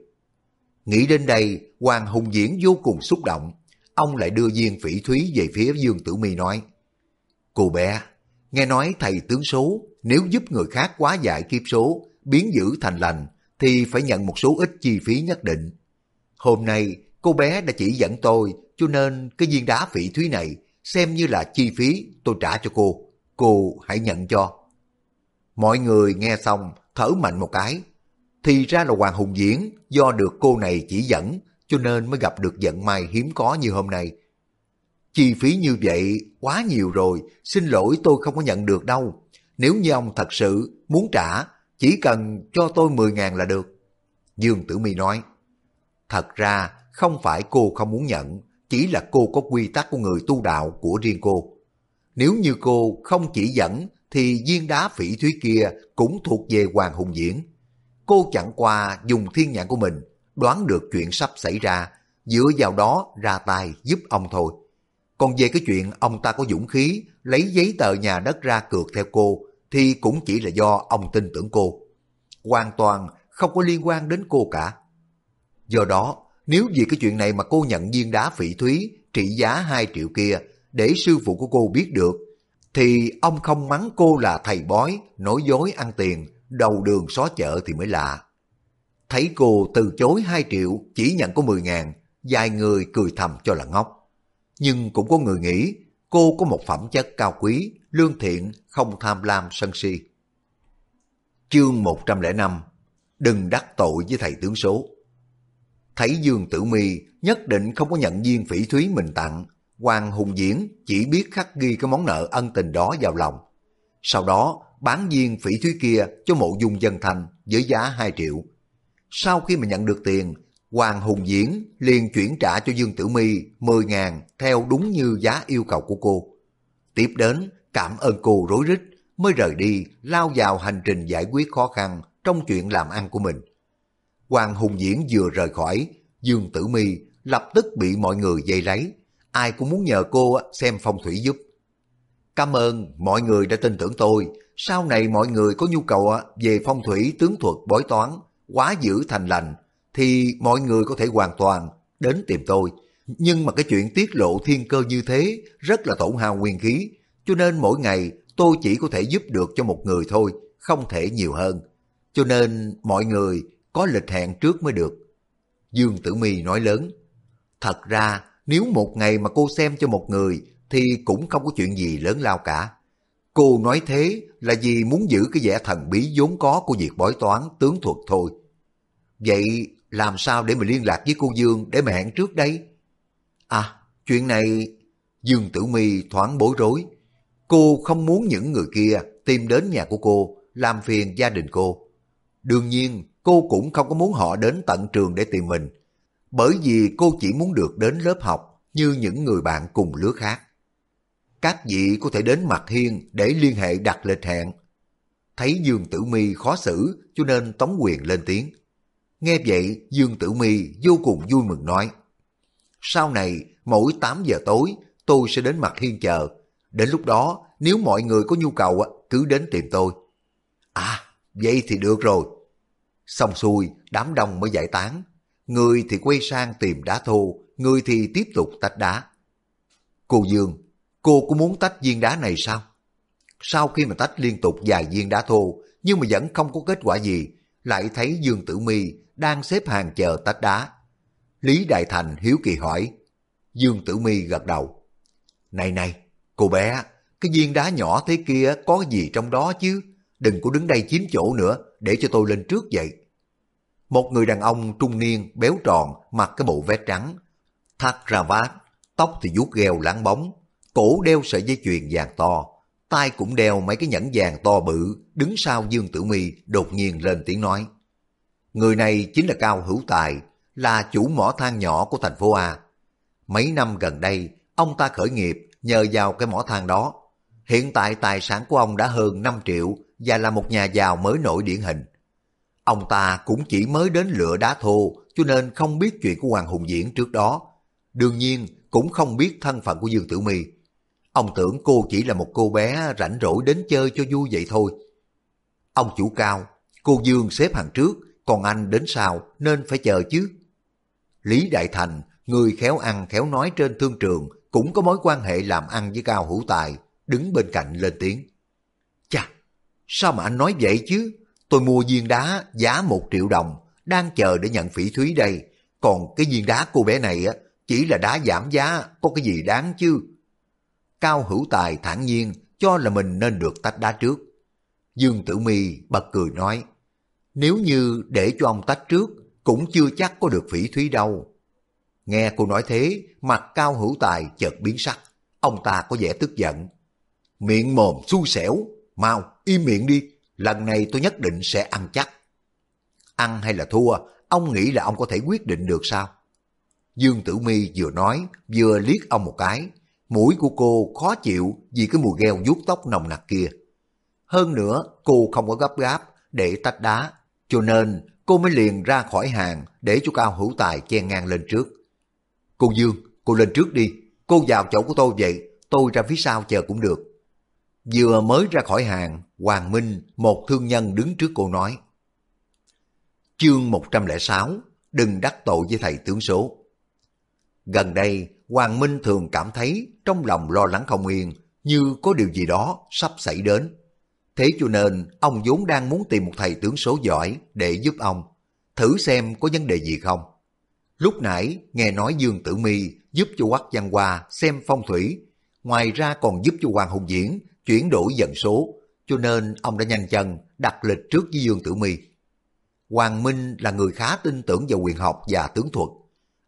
Nghĩ đến đây, Hoàng Hùng Diễn vô cùng xúc động. Ông lại đưa viên phỉ thúy về phía Dương Tử Mi nói. Cô bé, nghe nói thầy tướng số, nếu giúp người khác quá giải kiếp số, biến giữ thành lành, thì phải nhận một số ít chi phí nhất định. Hôm nay, cô bé đã chỉ dẫn tôi, cho nên cái viên đá phỉ thúy này xem như là chi phí tôi trả cho cô. Cô hãy nhận cho. Mọi người nghe xong, thở mạnh một cái, thì ra là Hoàng Hùng Diễn do được cô này chỉ dẫn cho nên mới gặp được vận may hiếm có như hôm nay. Chi phí như vậy quá nhiều rồi, xin lỗi tôi không có nhận được đâu. Nếu như ông thật sự muốn trả, chỉ cần cho tôi 10 ngàn là được. Dương Tử Mi nói, thật ra không phải cô không muốn nhận, chỉ là cô có quy tắc của người tu đạo của riêng cô. Nếu như cô không chỉ dẫn thì viên đá phỉ thúy kia cũng thuộc về Hoàng Hùng Diễn cô chẳng qua dùng thiên nhãn của mình đoán được chuyện sắp xảy ra, dựa vào đó ra tay giúp ông thôi. Còn về cái chuyện ông ta có dũng khí lấy giấy tờ nhà đất ra cược theo cô thì cũng chỉ là do ông tin tưởng cô. Hoàn toàn không có liên quan đến cô cả. Do đó, nếu vì cái chuyện này mà cô nhận viên đá phỉ thúy trị giá 2 triệu kia để sư phụ của cô biết được, thì ông không mắng cô là thầy bói, nói dối ăn tiền đầu đường xó chợ thì mới lạ. Thấy cô từ chối 2 triệu chỉ nhận có 10 ngàn, vài người cười thầm cho là ngốc. Nhưng cũng có người nghĩ cô có một phẩm chất cao quý, lương thiện, không tham lam sân si. Chương 105 Đừng đắc tội với thầy tướng số Thấy Dương Tử Mi nhất định không có nhận viên phỉ thúy mình tặng, Hoàng Hùng Diễn chỉ biết khắc ghi cái món nợ ân tình đó vào lòng. Sau đó bán viên phỉ thúy kia cho mộ dung dân thành với giá 2 triệu. Sau khi mà nhận được tiền, Hoàng Hùng Diễn liền chuyển trả cho Dương Tử Mi 10 ngàn theo đúng như giá yêu cầu của cô. Tiếp đến, cảm ơn cô rối rít mới rời đi lao vào hành trình giải quyết khó khăn trong chuyện làm ăn của mình. Hoàng Hùng Diễn vừa rời khỏi, Dương Tử Mi lập tức bị mọi người dây lấy. Ai cũng muốn nhờ cô xem phong thủy giúp. Cảm ơn mọi người đã tin tưởng tôi, sau này mọi người có nhu cầu về phong thủy tướng thuật bói toán, quá giữ thành lành, thì mọi người có thể hoàn toàn đến tìm tôi. Nhưng mà cái chuyện tiết lộ thiên cơ như thế rất là tổn hao nguyên khí, cho nên mỗi ngày tôi chỉ có thể giúp được cho một người thôi, không thể nhiều hơn. Cho nên mọi người có lịch hẹn trước mới được. Dương Tử Mi nói lớn, thật ra nếu một ngày mà cô xem cho một người thì cũng không có chuyện gì lớn lao cả. Cô nói thế là vì muốn giữ cái vẻ thần bí vốn có của việc bói toán tướng thuật thôi. Vậy làm sao để mà liên lạc với cô Dương để mà hẹn trước đây? À, chuyện này... Dương Tử Mi thoáng bối rối. Cô không muốn những người kia tìm đến nhà của cô, làm phiền gia đình cô. Đương nhiên, cô cũng không có muốn họ đến tận trường để tìm mình, bởi vì cô chỉ muốn được đến lớp học như những người bạn cùng lứa khác. Các vị có thể đến mặt hiên để liên hệ đặt lịch hẹn. Thấy Dương Tử Mi khó xử cho nên Tống Quyền lên tiếng. Nghe vậy Dương Tử Mi vô cùng vui mừng nói. Sau này mỗi 8 giờ tối tôi sẽ đến mặt hiên chờ. Đến lúc đó nếu mọi người có nhu cầu cứ đến tìm tôi. À vậy thì được rồi. Xong xuôi đám đông mới giải tán. Người thì quay sang tìm đá thô, người thì tiếp tục tách đá. Cô Dương, cô có muốn tách viên đá này sao? Sau khi mà tách liên tục vài viên đá thô, nhưng mà vẫn không có kết quả gì, lại thấy Dương Tử Mi đang xếp hàng chờ tách đá. Lý Đại Thành hiếu kỳ hỏi. Dương Tử Mi gật đầu. Này này, cô bé, cái viên đá nhỏ thế kia có gì trong đó chứ? Đừng có đứng đây chiếm chỗ nữa, để cho tôi lên trước vậy. Một người đàn ông trung niên, béo tròn, mặc cái bộ vest trắng, thắt ra vát, tóc thì vuốt gheo láng bóng, cổ đeo sợi dây chuyền vàng to, tay cũng đeo mấy cái nhẫn vàng to bự, đứng sau Dương Tử Mi đột nhiên lên tiếng nói. Người này chính là Cao Hữu Tài, là chủ mỏ than nhỏ của thành phố A. Mấy năm gần đây, ông ta khởi nghiệp nhờ vào cái mỏ than đó. Hiện tại tài sản của ông đã hơn 5 triệu và là một nhà giàu mới nổi điển hình. Ông ta cũng chỉ mới đến lựa đá thô cho nên không biết chuyện của Hoàng Hùng Diễn trước đó. Đương nhiên cũng không biết thân phận của Dương Tử My. Ông tưởng cô chỉ là một cô bé rảnh rỗi đến chơi cho vui vậy thôi. Ông chủ cao, cô Dương xếp hàng trước, còn anh đến sau nên phải chờ chứ. Lý Đại Thành, người khéo ăn khéo nói trên thương trường, cũng có mối quan hệ làm ăn với Cao Hữu Tài, đứng bên cạnh lên tiếng. Sao mà anh nói vậy chứ? Tôi mua viên đá giá một triệu đồng, đang chờ để nhận phỉ thúy đây. Còn cái viên đá cô bé này á, chỉ là đá giảm giá, có cái gì đáng chứ? Cao Hữu Tài thản nhiên cho là mình nên được tách đá trước. Dương Tử Mi bật cười nói, nếu như để cho ông tách trước, cũng chưa chắc có được phỉ thúy đâu. Nghe cô nói thế, mặt Cao Hữu Tài chợt biến sắc, ông ta có vẻ tức giận. Miệng mồm xui xẻo, mau im miệng đi, lần này tôi nhất định sẽ ăn chắc. Ăn hay là thua, ông nghĩ là ông có thể quyết định được sao? Dương Tử Mi vừa nói, vừa liếc ông một cái. Mũi của cô khó chịu vì cái mùi gheo vuốt tóc nồng nặc kia. Hơn nữa, cô không có gấp gáp để tách đá, cho nên cô mới liền ra khỏi hàng để cho Cao Hữu Tài chen ngang lên trước. Cô Dương, cô lên trước đi, cô vào chỗ của tôi vậy, tôi ra phía sau chờ cũng được. Vừa mới ra khỏi hàng, Hoàng Minh, một thương nhân đứng trước cô nói. Chương 106, đừng đắc tội với thầy tướng số. Gần đây, Hoàng Minh thường cảm thấy trong lòng lo lắng không yên, như có điều gì đó sắp xảy đến. Thế cho nên, ông vốn đang muốn tìm một thầy tướng số giỏi để giúp ông, thử xem có vấn đề gì không. Lúc nãy, nghe nói Dương Tử Mi giúp cho Quách Văn Hoa xem phong thủy, ngoài ra còn giúp cho Hoàng Hùng Diễn chuyển đổi dần số, cho nên ông đã nhanh chân đặt lịch trước với Dương Tử Mi. Hoàng Minh là người khá tin tưởng vào quyền học và tướng thuật.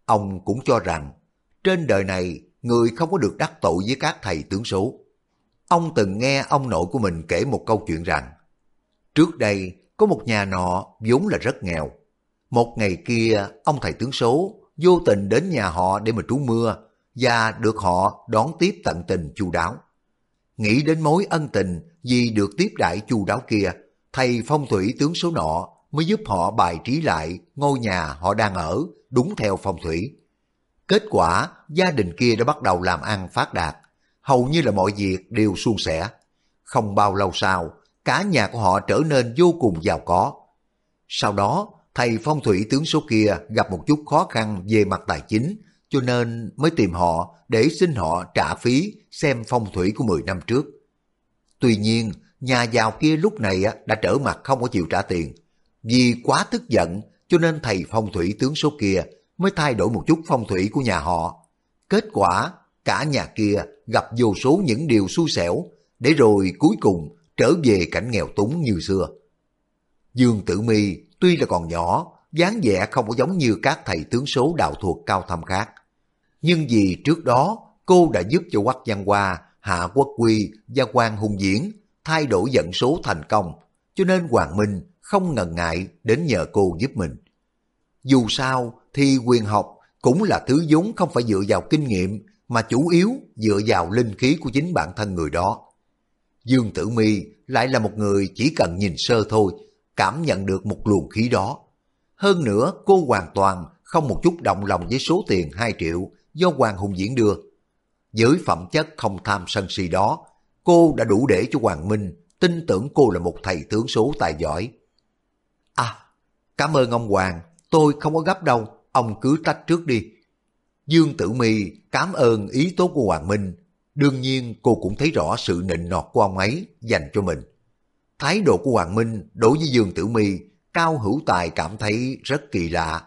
Ông cũng cho rằng trên đời này người không có được đắc tội với các thầy tướng số. Ông từng nghe ông nội của mình kể một câu chuyện rằng trước đây có một nhà nọ vốn là rất nghèo. Một ngày kia ông thầy tướng số vô tình đến nhà họ để mà trú mưa và được họ đón tiếp tận tình chu đáo. Nghĩ đến mối ân tình vì được tiếp đại chu đáo kia, thầy phong thủy tướng số nọ mới giúp họ bài trí lại ngôi nhà họ đang ở đúng theo phong thủy. Kết quả, gia đình kia đã bắt đầu làm ăn phát đạt, hầu như là mọi việc đều suôn sẻ. Không bao lâu sau, cả nhà của họ trở nên vô cùng giàu có. Sau đó, thầy phong thủy tướng số kia gặp một chút khó khăn về mặt tài chính, cho nên mới tìm họ để xin họ trả phí xem phong thủy của 10 năm trước. Tuy nhiên, nhà giàu kia lúc này đã trở mặt không có chịu trả tiền. Vì quá tức giận, cho nên thầy phong thủy tướng số kia mới thay đổi một chút phong thủy của nhà họ. Kết quả, cả nhà kia gặp vô số những điều xui xẻo, để rồi cuối cùng trở về cảnh nghèo túng như xưa. Dương Tử Mi tuy là còn nhỏ, dáng vẻ không có giống như các thầy tướng số đạo thuật cao thâm khác. Nhưng vì trước đó cô đã giúp cho Quách Văn Hoa, Hạ Quốc Quy và quan Hùng Diễn thay đổi dẫn số thành công, cho nên Hoàng Minh không ngần ngại đến nhờ cô giúp mình. Dù sao thì quyền học cũng là thứ vốn không phải dựa vào kinh nghiệm mà chủ yếu dựa vào linh khí của chính bản thân người đó. Dương Tử Mi lại là một người chỉ cần nhìn sơ thôi, cảm nhận được một luồng khí đó. Hơn nữa cô hoàn toàn không một chút động lòng với số tiền 2 triệu do Hoàng Hùng Diễn đưa. Với phẩm chất không tham sân si đó, cô đã đủ để cho Hoàng Minh tin tưởng cô là một thầy tướng số tài giỏi. À, cảm ơn ông Hoàng, tôi không có gấp đâu, ông cứ tách trước đi. Dương Tử Mi cảm ơn ý tốt của Hoàng Minh, đương nhiên cô cũng thấy rõ sự nịnh nọt của ông ấy dành cho mình. Thái độ của Hoàng Minh đối với Dương Tử Mi, Cao Hữu Tài cảm thấy rất kỳ lạ.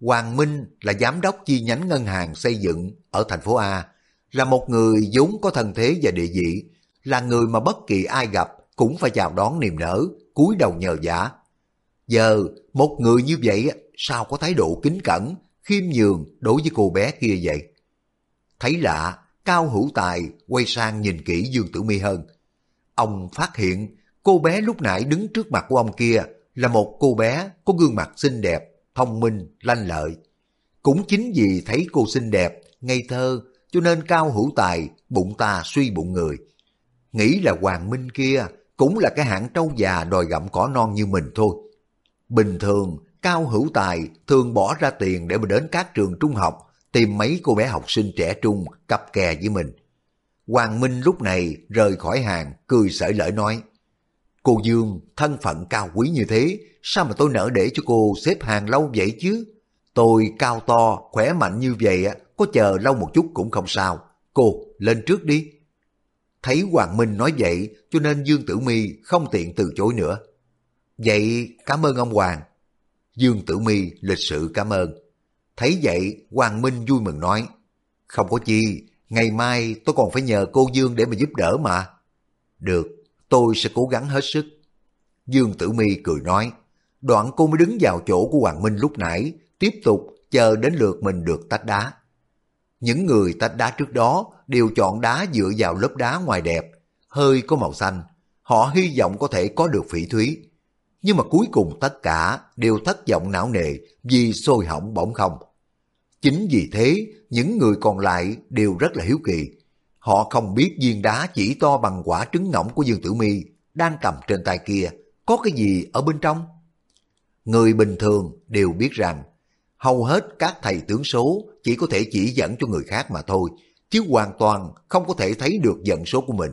Hoàng Minh là giám đốc chi nhánh ngân hàng xây dựng ở thành phố A, là một người vốn có thân thế và địa vị, là người mà bất kỳ ai gặp cũng phải chào đón niềm nở, cúi đầu nhờ giả. Giờ, một người như vậy sao có thái độ kính cẩn, khiêm nhường đối với cô bé kia vậy? Thấy lạ, Cao Hữu Tài quay sang nhìn kỹ Dương Tử Mi hơn. Ông phát hiện cô bé lúc nãy đứng trước mặt của ông kia là một cô bé có gương mặt xinh đẹp, thông minh, lanh lợi. Cũng chính vì thấy cô xinh đẹp, ngây thơ, cho nên Cao Hữu Tài bụng ta suy bụng người. Nghĩ là Hoàng Minh kia cũng là cái hạng trâu già đòi gặm cỏ non như mình thôi. Bình thường, Cao Hữu Tài thường bỏ ra tiền để mà đến các trường trung học tìm mấy cô bé học sinh trẻ trung cặp kè với mình. Hoàng Minh lúc này rời khỏi hàng, cười sởi lởi nói, Cô Dương, thân phận cao quý như thế, sao mà tôi nỡ để cho cô xếp hàng lâu vậy chứ? Tôi cao to, khỏe mạnh như vậy, có chờ lâu một chút cũng không sao. Cô, lên trước đi. Thấy Hoàng Minh nói vậy, cho nên Dương Tử Mi không tiện từ chối nữa. Vậy cảm ơn ông Hoàng. Dương Tử Mi lịch sự cảm ơn. Thấy vậy, Hoàng Minh vui mừng nói, không có chi, ngày mai tôi còn phải nhờ cô Dương để mà giúp đỡ mà. Được, tôi sẽ cố gắng hết sức. Dương Tử Mi cười nói, đoạn cô mới đứng vào chỗ của Hoàng Minh lúc nãy, tiếp tục chờ đến lượt mình được tách đá. Những người tách đá trước đó đều chọn đá dựa vào lớp đá ngoài đẹp, hơi có màu xanh. Họ hy vọng có thể có được phỉ thúy. Nhưng mà cuối cùng tất cả đều thất vọng não nề vì sôi hỏng bỗng không. Chính vì thế, những người còn lại đều rất là hiếu kỳ. Họ không biết viên đá chỉ to bằng quả trứng ngỗng của Dương Tử Mi đang cầm trên tay kia có cái gì ở bên trong. Người bình thường đều biết rằng hầu hết các thầy tướng số chỉ có thể chỉ dẫn cho người khác mà thôi, chứ hoàn toàn không có thể thấy được dẫn số của mình.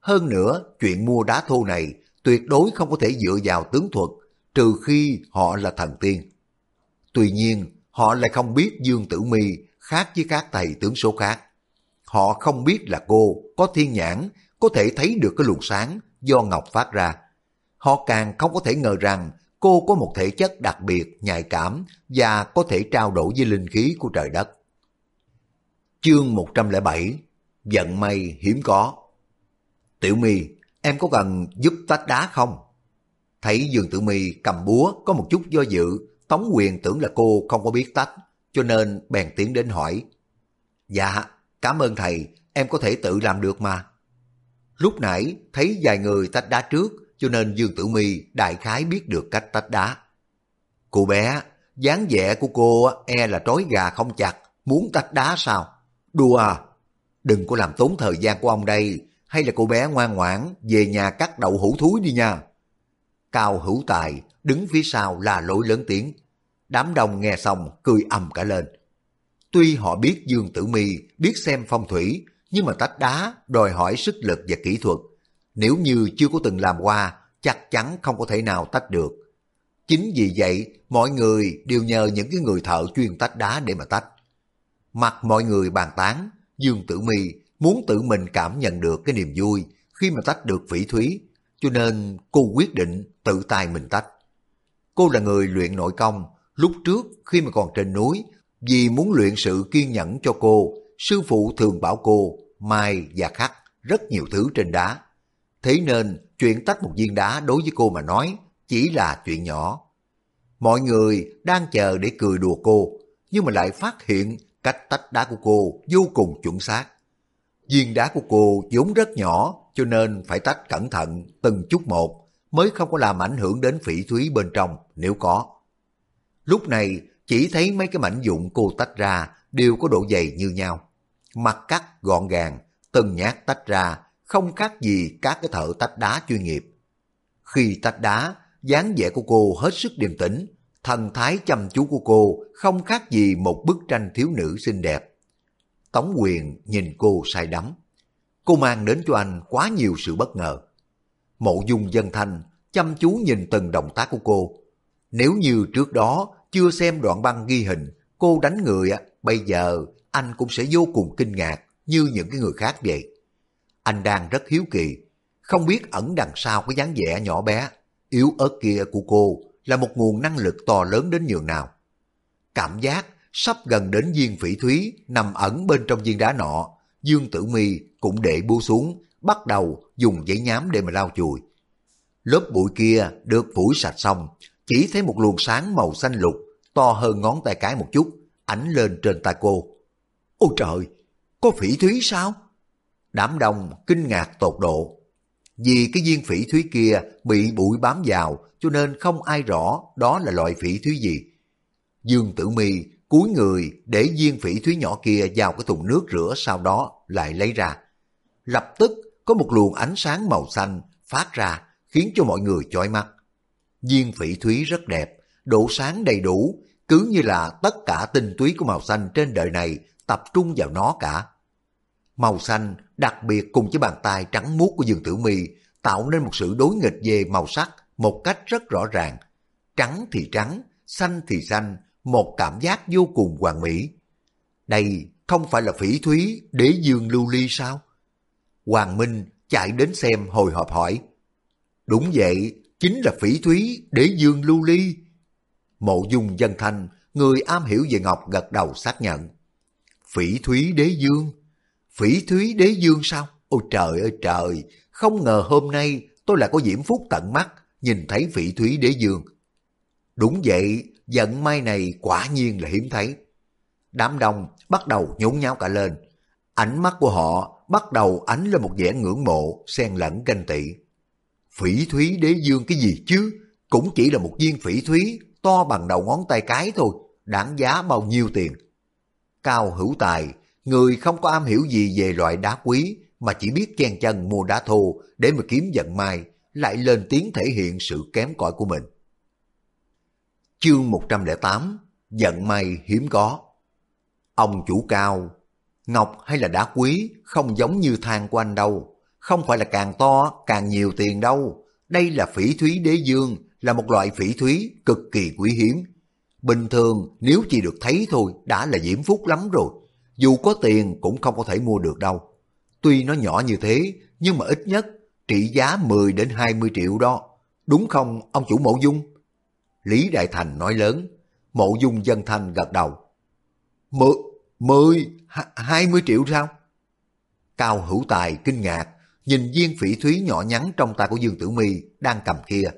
Hơn nữa, chuyện mua đá thô này tuyệt đối không có thể dựa vào tướng thuật, trừ khi họ là thần tiên. Tuy nhiên, họ lại không biết Dương Tử Mi khác với các thầy tướng số khác. Họ không biết là cô có thiên nhãn, có thể thấy được cái luồng sáng do Ngọc phát ra. Họ càng không có thể ngờ rằng cô có một thể chất đặc biệt, nhạy cảm và có thể trao đổi với linh khí của trời đất. Chương 107 Vận may hiếm có Tiểu My, em có cần giúp tách đá không? Thấy Dương Tử My cầm búa có một chút do dự, Tống Quyền tưởng là cô không có biết tách, cho nên bèn tiến đến hỏi. Dạ, cảm ơn thầy, em có thể tự làm được mà. Lúc nãy thấy vài người tách đá trước, cho nên Dương Tử Mi đại khái biết được cách tách đá. Cô bé, dáng vẻ của cô e là trói gà không chặt, muốn tách đá sao? Đùa à, đừng có làm tốn thời gian của ông đây, hay là cô bé ngoan ngoãn về nhà cắt đậu hũ thúi đi nha. Cao hữu tài đứng phía sau là lỗi lớn tiếng. Đám đông nghe xong cười ầm cả lên. Tuy họ biết Dương Tử Mi biết xem phong thủy, nhưng mà tách đá đòi hỏi sức lực và kỹ thuật. Nếu như chưa có từng làm qua, chắc chắn không có thể nào tách được. Chính vì vậy, mọi người đều nhờ những cái người thợ chuyên tách đá để mà tách. Mặt mọi người bàn tán, Dương Tử Mi muốn tự mình cảm nhận được cái niềm vui khi mà tách được phỉ thúy, cho nên cô quyết định tự tay mình tách. Cô là người luyện nội công, lúc trước khi mà còn trên núi, vì muốn luyện sự kiên nhẫn cho cô, sư phụ thường bảo cô mai và khắc rất nhiều thứ trên đá. Thế nên chuyện tách một viên đá đối với cô mà nói chỉ là chuyện nhỏ. Mọi người đang chờ để cười đùa cô, nhưng mà lại phát hiện cách tách đá của cô vô cùng chuẩn xác. Viên đá của cô vốn rất nhỏ cho nên phải tách cẩn thận từng chút một mới không có làm ảnh hưởng đến phỉ thúy bên trong nếu có. Lúc này chỉ thấy mấy cái mảnh dụng cô tách ra đều có độ dày như nhau. Mặt cắt gọn gàng, từng nhát tách ra, không khác gì các cái thợ tách đá chuyên nghiệp. Khi tách đá, dáng vẻ của cô hết sức điềm tĩnh, thần thái chăm chú của cô không khác gì một bức tranh thiếu nữ xinh đẹp. Tống quyền nhìn cô say đắm. Cô mang đến cho anh quá nhiều sự bất ngờ. Mộ dung dân thanh chăm chú nhìn từng động tác của cô. Nếu như trước đó chưa xem đoạn băng ghi hình cô đánh người, bây giờ anh cũng sẽ vô cùng kinh ngạc như những cái người khác vậy. Anh đang rất hiếu kỳ, không biết ẩn đằng sau cái dáng vẻ nhỏ bé, yếu ớt kia của cô là một nguồn năng lực to lớn đến nhường nào. Cảm giác sắp gần đến viên phỉ thúy nằm ẩn bên trong viên đá nọ, Dương Tử Mi cũng để bu xuống, bắt đầu dùng giấy nhám để mà lau chùi. Lớp bụi kia được phủi sạch xong, chỉ thấy một luồng sáng màu xanh lục to hơn ngón tay cái một chút, ảnh lên trên tay cô. Ôi trời, có phỉ thúy sao? Đám đông kinh ngạc tột độ. Vì cái viên phỉ thúy kia bị bụi bám vào cho nên không ai rõ đó là loại phỉ thúy gì. Dương Tử Mi cúi người để viên phỉ thúy nhỏ kia vào cái thùng nước rửa sau đó lại lấy ra. Lập tức có một luồng ánh sáng màu xanh phát ra khiến cho mọi người chói mắt. Viên phỉ thúy rất đẹp, độ sáng đầy đủ, cứ như là tất cả tinh túy của màu xanh trên đời này tập trung vào nó cả. Màu xanh đặc biệt cùng với bàn tay trắng muốt của Dương Tử Mi tạo nên một sự đối nghịch về màu sắc một cách rất rõ ràng. Trắng thì trắng, xanh thì xanh, một cảm giác vô cùng hoàn mỹ. Đây không phải là phỉ thúy đế dương lưu ly sao? Hoàng Minh chạy đến xem hồi hộp hỏi. Đúng vậy, chính là phỉ thúy đế dương lưu ly. Mộ dung dân thanh, người am hiểu về ngọc gật đầu xác nhận. Phỉ thúy đế dương? Phỉ thúy đế dương sao? Ôi trời ơi trời, không ngờ hôm nay tôi lại có diễm phúc tận mắt, nhìn thấy phỉ thúy đế dương. Đúng vậy, vận may này quả nhiên là hiếm thấy. Đám đông bắt đầu nhốn nháo cả lên. Ánh mắt của họ bắt đầu ánh lên một vẻ ngưỡng mộ, xen lẫn ganh tị. Phỉ thúy đế dương cái gì chứ? Cũng chỉ là một viên phỉ thúy to bằng đầu ngón tay cái thôi, đáng giá bao nhiêu tiền. Cao hữu tài, người không có am hiểu gì về loại đá quý mà chỉ biết chen chân mua đá thô để mà kiếm vận may, lại lên tiếng thể hiện sự kém cỏi của mình. Chương 108 Vận may hiếm có Ông chủ cao Ngọc hay là đá quý không giống như than của anh đâu. Không phải là càng to càng nhiều tiền đâu. Đây là phỉ thúy đế dương, là một loại phỉ thúy cực kỳ quý hiếm. Bình thường nếu chỉ được thấy thôi đã là diễm phúc lắm rồi. Dù có tiền cũng không có thể mua được đâu. Tuy nó nhỏ như thế, nhưng mà ít nhất trị giá 10 đến 20 triệu đó. Đúng không ông chủ mộ dung? Lý Đại Thành nói lớn, mộ dung dân thanh gật đầu. Mười, mười, hai mươi triệu sao? Cao hữu tài kinh ngạc, nhìn viên phỉ thúy nhỏ nhắn trong tay của Dương Tử Mi đang cầm kia.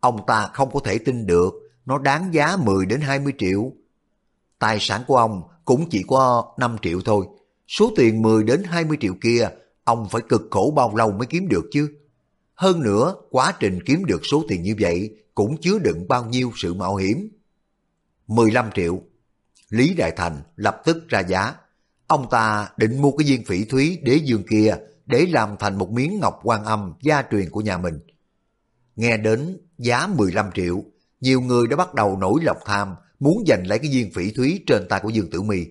Ông ta không có thể tin được, nó đáng giá 10 đến 20 triệu. Tài sản của ông cũng chỉ có 5 triệu thôi. Số tiền 10 đến 20 triệu kia, ông phải cực khổ bao lâu mới kiếm được chứ? Hơn nữa, quá trình kiếm được số tiền như vậy cũng chứa đựng bao nhiêu sự mạo hiểm. 15 triệu. Lý Đại Thành lập tức ra giá. Ông ta định mua cái viên phỉ thúy đế dương kia để làm thành một miếng ngọc quan âm gia truyền của nhà mình. Nghe đến giá 15 triệu, nhiều người đã bắt đầu nổi lòng tham muốn giành lấy cái viên phỉ thúy trên tay của Dương Tử Mi.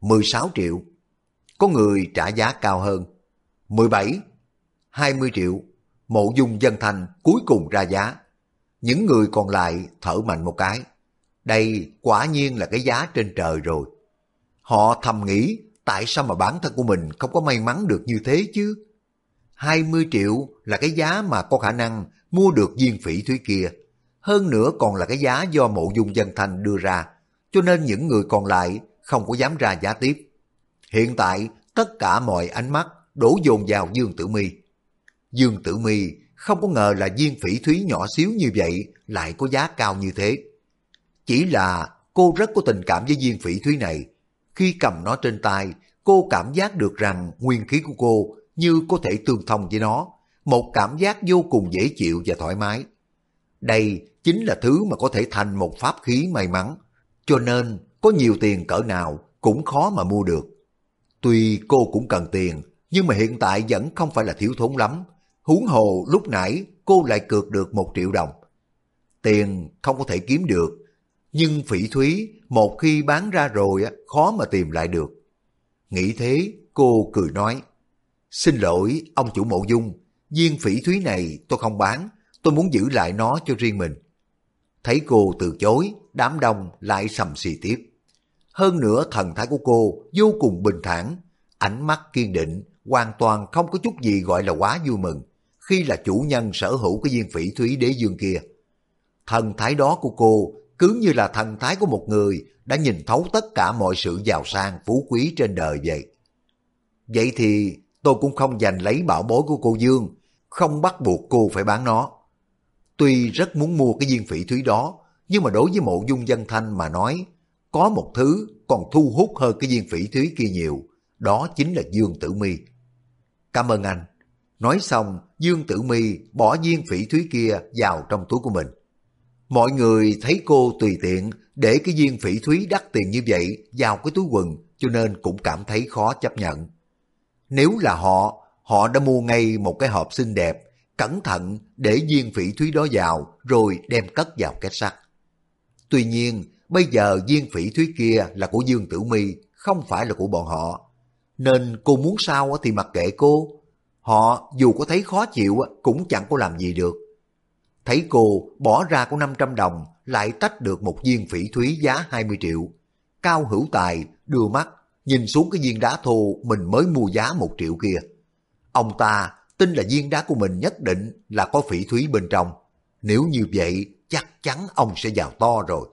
16 triệu. Có người trả giá cao hơn. 17, 20 triệu. Mộ dung dân thành cuối cùng ra giá. Những người còn lại thở mạnh một cái. Đây quả nhiên là cái giá trên trời rồi. Họ thầm nghĩ tại sao mà bản thân của mình không có may mắn được như thế chứ? 20 triệu là cái giá mà có khả năng mua được viên phỉ thúy kia. Hơn nữa còn là cái giá do mộ dung dân thanh đưa ra, cho nên những người còn lại không có dám ra giá tiếp. Hiện tại, tất cả mọi ánh mắt đổ dồn vào Dương Tử Mi. Dương Tử Mi không có ngờ là viên phỉ thúy nhỏ xíu như vậy lại có giá cao như thế. Chỉ là cô rất có tình cảm với viên phỉ thúy này. Khi cầm nó trên tay, cô cảm giác được rằng nguyên khí của cô như có thể tương thông với nó, một cảm giác vô cùng dễ chịu và thoải mái. Đây chính là thứ mà có thể thành một pháp khí may mắn, cho nên có nhiều tiền cỡ nào cũng khó mà mua được. Tuy cô cũng cần tiền, nhưng mà hiện tại vẫn không phải là thiếu thốn lắm. Huống hồ lúc nãy cô lại cược được một triệu đồng. Tiền không có thể kiếm được, nhưng phỉ thúy một khi bán ra rồi khó mà tìm lại được. Nghĩ thế, cô cười nói, Xin lỗi ông chủ mộ dung, viên phỉ thúy này tôi không bán, tôi muốn giữ lại nó cho riêng mình. Thấy cô từ chối, đám đông lại sầm xì tiếp. Hơn nữa thần thái của cô vô cùng bình thản, ánh mắt kiên định, hoàn toàn không có chút gì gọi là quá vui mừng, khi là chủ nhân sở hữu cái viên phỉ thúy đế dương kia. Thần thái đó của cô cứ như là thần thái của một người đã nhìn thấu tất cả mọi sự giàu sang phú quý trên đời vậy. Vậy thì tôi cũng không giành lấy bảo bối của cô Dương, không bắt buộc cô phải bán nó. Tuy rất muốn mua cái viên phỉ thúy đó, nhưng mà đối với mộ dung dân thanh mà nói, có một thứ còn thu hút hơn cái viên phỉ thúy kia nhiều, đó chính là Dương Tử Mi. Cảm ơn anh. Nói xong, Dương Tử Mi bỏ viên phỉ thúy kia vào trong túi của mình. Mọi người thấy cô tùy tiện để cái viên phỉ thúy đắt tiền như vậy vào cái túi quần cho nên cũng cảm thấy khó chấp nhận. Nếu là họ, họ đã mua ngay một cái hộp xinh đẹp, cẩn thận để viên phỉ thúy đó vào rồi đem cất vào két sắt. Tuy nhiên, bây giờ viên phỉ thúy kia là của Dương Tử Mi, không phải là của bọn họ. Nên cô muốn sao thì mặc kệ cô. Họ dù có thấy khó chịu cũng chẳng có làm gì được. Thấy cô bỏ ra có 500 đồng lại tách được một viên phỉ thúy giá 20 triệu. Cao hữu tài đưa mắt nhìn xuống cái viên đá thô mình mới mua giá một triệu kia. Ông ta tin là viên đá của mình nhất định là có phỉ thúy bên trong. Nếu như vậy, chắc chắn ông sẽ giàu to rồi.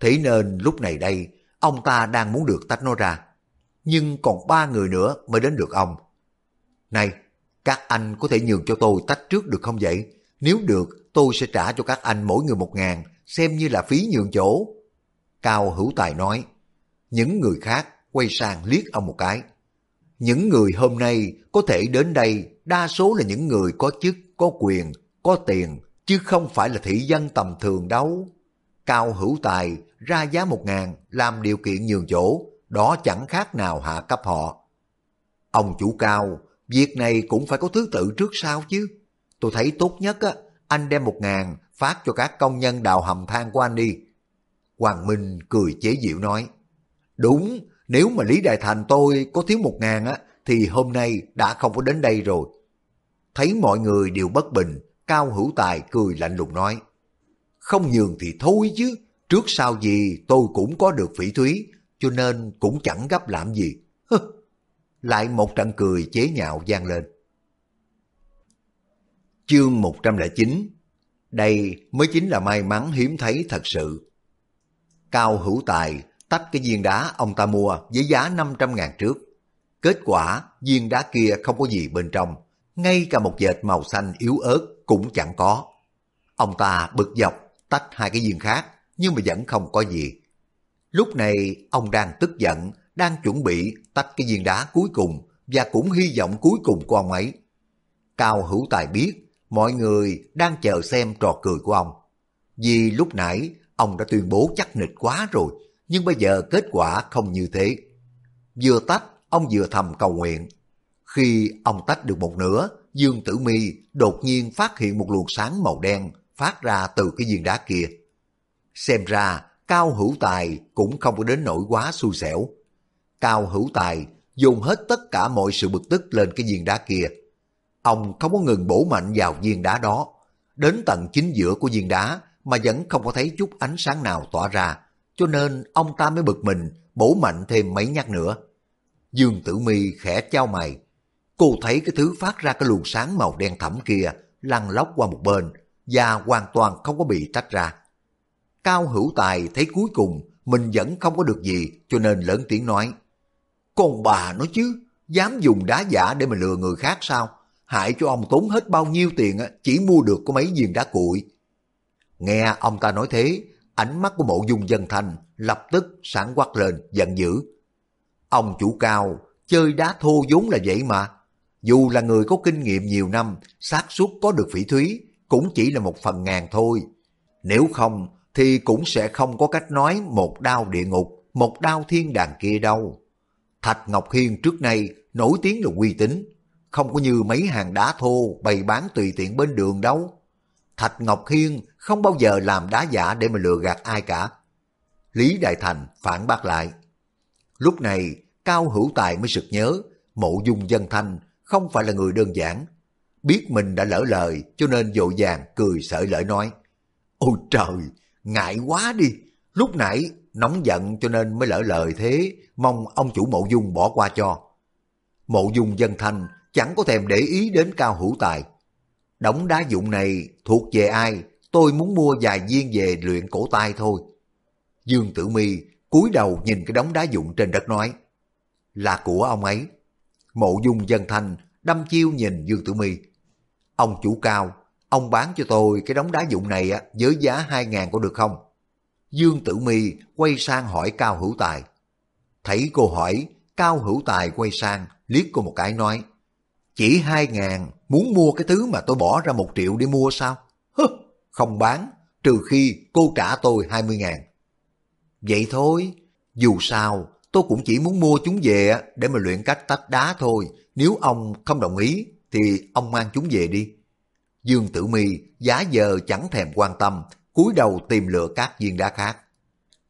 Thế nên lúc này đây, ông ta đang muốn được tách nó ra. Nhưng còn ba người nữa mới đến được ông. Này, các anh có thể nhường cho tôi tách trước được không vậy? Nếu được, tôi sẽ trả cho các anh mỗi người một ngàn, xem như là phí nhường chỗ. Cao Hữu Tài nói, những người khác quay sang liếc ông một cái. Những người hôm nay có thể đến đây đa số là những người có chức, có quyền, có tiền, chứ không phải là thị dân tầm thường đâu. Cao hữu tài ra giá một ngàn làm điều kiện nhường chỗ, đó chẳng khác nào hạ cấp họ. Ông chủ cao, việc này cũng phải có thứ tự trước sau chứ. Tôi thấy tốt nhất á, anh đem một ngàn phát cho các công nhân đào hầm than của anh đi. Hoàng Minh cười chế giễu nói, đúng, nếu mà Lý Đại Thành tôi có thiếu một ngàn á, thì hôm nay đã không có đến đây rồi. Thấy mọi người đều bất bình, Cao Hữu Tài cười lạnh lùng nói. Không nhường thì thôi chứ, trước sau gì tôi cũng có được phỉ thúy, cho nên cũng chẳng gấp làm gì. Hứ. Lại một trận cười chế nhạo gian lên. Chương 109 Đây mới chính là may mắn hiếm thấy thật sự. Cao Hữu Tài tách cái viên đá ông ta mua với giá 500 ngàn trước. Kết quả, viên đá kia không có gì bên trong, ngay cả một dệt màu xanh yếu ớt cũng chẳng có. Ông ta bực dọc, tách hai cái viên khác, nhưng mà vẫn không có gì. Lúc này, ông đang tức giận, đang chuẩn bị tách cái viên đá cuối cùng và cũng hy vọng cuối cùng của ông ấy. Cao Hữu Tài biết, mọi người đang chờ xem trò cười của ông. Vì lúc nãy, ông đã tuyên bố chắc nịch quá rồi, nhưng bây giờ kết quả không như thế. Vừa tách, ông vừa thầm cầu nguyện. Khi ông tách được một nửa, Dương Tử Mi đột nhiên phát hiện một luồng sáng màu đen phát ra từ cái viên đá kia. Xem ra, Cao Hữu Tài cũng không có đến nỗi quá xui xẻo. Cao Hữu Tài dùng hết tất cả mọi sự bực tức lên cái viên đá kia. Ông không có ngừng bổ mạnh vào viên đá đó, đến tận chính giữa của viên đá mà vẫn không có thấy chút ánh sáng nào tỏa ra, cho nên ông ta mới bực mình, bổ mạnh thêm mấy nhát nữa. Dương Tử Mi khẽ trao mày. Cô thấy cái thứ phát ra cái luồng sáng màu đen thẳm kia lăn lóc qua một bên và hoàn toàn không có bị tách ra. Cao Hữu Tài thấy cuối cùng mình vẫn không có được gì cho nên lớn tiếng nói. Con bà nói chứ, dám dùng đá giả để mà lừa người khác sao? Hại cho ông tốn hết bao nhiêu tiền chỉ mua được có mấy viên đá cuội. Nghe ông ta nói thế, ánh mắt của mộ dung dân thành lập tức sáng quắc lên, giận dữ. Ông chủ cao, chơi đá thô vốn là vậy mà. Dù là người có kinh nghiệm nhiều năm, xác suất có được phỉ thúy cũng chỉ là một phần ngàn thôi. Nếu không, thì cũng sẽ không có cách nói một đao địa ngục, một đao thiên đàng kia đâu. Thạch Ngọc Hiên trước nay nổi tiếng là uy tín, không có như mấy hàng đá thô bày bán tùy tiện bên đường đâu. Thạch Ngọc Hiên không bao giờ làm đá giả để mà lừa gạt ai cả. Lý Đại Thành phản bác lại. Lúc này, Cao Hữu Tài mới sực nhớ, mộ dung dân thanh không phải là người đơn giản. Biết mình đã lỡ lời cho nên dội vàng cười sợi lợi nói. Ôi trời, ngại quá đi, lúc nãy nóng giận cho nên mới lỡ lời thế, mong ông chủ mộ dung bỏ qua cho. Mộ dung dân thanh chẳng có thèm để ý đến Cao Hữu Tài. Đống đá dụng này thuộc về ai, tôi muốn mua vài viên về luyện cổ tay thôi. Dương Tử Mi cúi đầu nhìn cái đống đá dụng trên đất nói, là của ông ấy. Mộ dung dân thanh đâm chiêu nhìn Dương Tử Mi. Ông chủ cao, ông bán cho tôi cái đống đá dụng này với giá hai ngàn có được không? Dương Tử Mi quay sang hỏi Cao Hữu Tài. Thấy cô hỏi, Cao Hữu Tài quay sang, liếc cô một cái nói, chỉ hai ngàn, muốn mua cái thứ mà tôi bỏ ra một triệu để mua sao? Hứ, không bán, trừ khi cô trả tôi hai mươi ngàn. Vậy thôi, dù sao, tôi cũng chỉ muốn mua chúng về để mà luyện cách tách đá thôi. Nếu ông không đồng ý, thì ông mang chúng về đi. Dương Tử Mi giá giờ chẳng thèm quan tâm, cúi đầu tìm lựa các viên đá khác.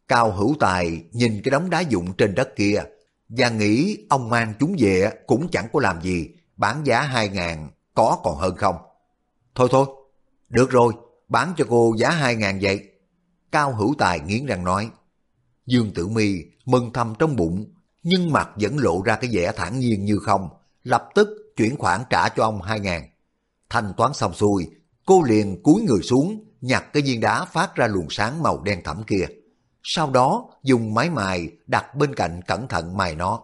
Cao Hữu Tài nhìn cái đống đá dụng trên đất kia và nghĩ ông mang chúng về cũng chẳng có làm gì, bán giá hai ngàn có còn hơn không? Thôi thôi, được rồi, bán cho cô giá hai ngàn vậy. Cao Hữu Tài nghiến răng nói. Dương Tử Mi mừng thầm trong bụng, nhưng mặt vẫn lộ ra cái vẻ thản nhiên như không, lập tức chuyển khoản trả cho ông hai ngàn. Thanh toán xong xuôi, cô liền cúi người xuống, nhặt cái viên đá phát ra luồng sáng màu đen thẫm kia. Sau đó dùng máy mài đặt bên cạnh cẩn thận mài nó.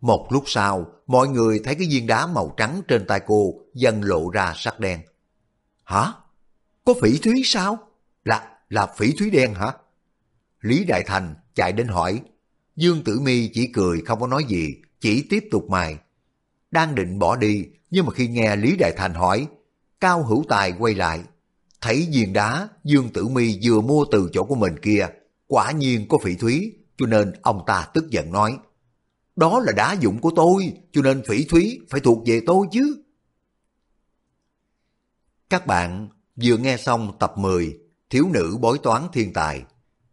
Một lúc sau, mọi người thấy cái viên đá màu trắng trên tay cô dần lộ ra sắc đen. Hả? Có phỉ thúy sao? Là, là phỉ thúy đen hả? Lý Đại Thành chạy đến hỏi. Dương Tử Mi chỉ cười không có nói gì, chỉ tiếp tục mài. Đang định bỏ đi, nhưng mà khi nghe Lý Đại Thành hỏi, Cao Hữu Tài quay lại. Thấy viên đá Dương Tử Mi vừa mua từ chỗ của mình kia, quả nhiên có phỉ thúy, cho nên ông ta tức giận nói. Đó là đá dụng của tôi, cho nên phỉ thúy phải thuộc về tôi chứ. Các bạn vừa nghe xong tập 10 Thiếu nữ bói toán thiên tài.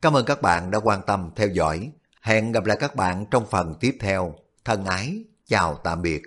Cảm ơn các bạn đã quan tâm theo dõi. Hẹn gặp lại các bạn trong phần tiếp theo. Thân ái, chào tạm biệt.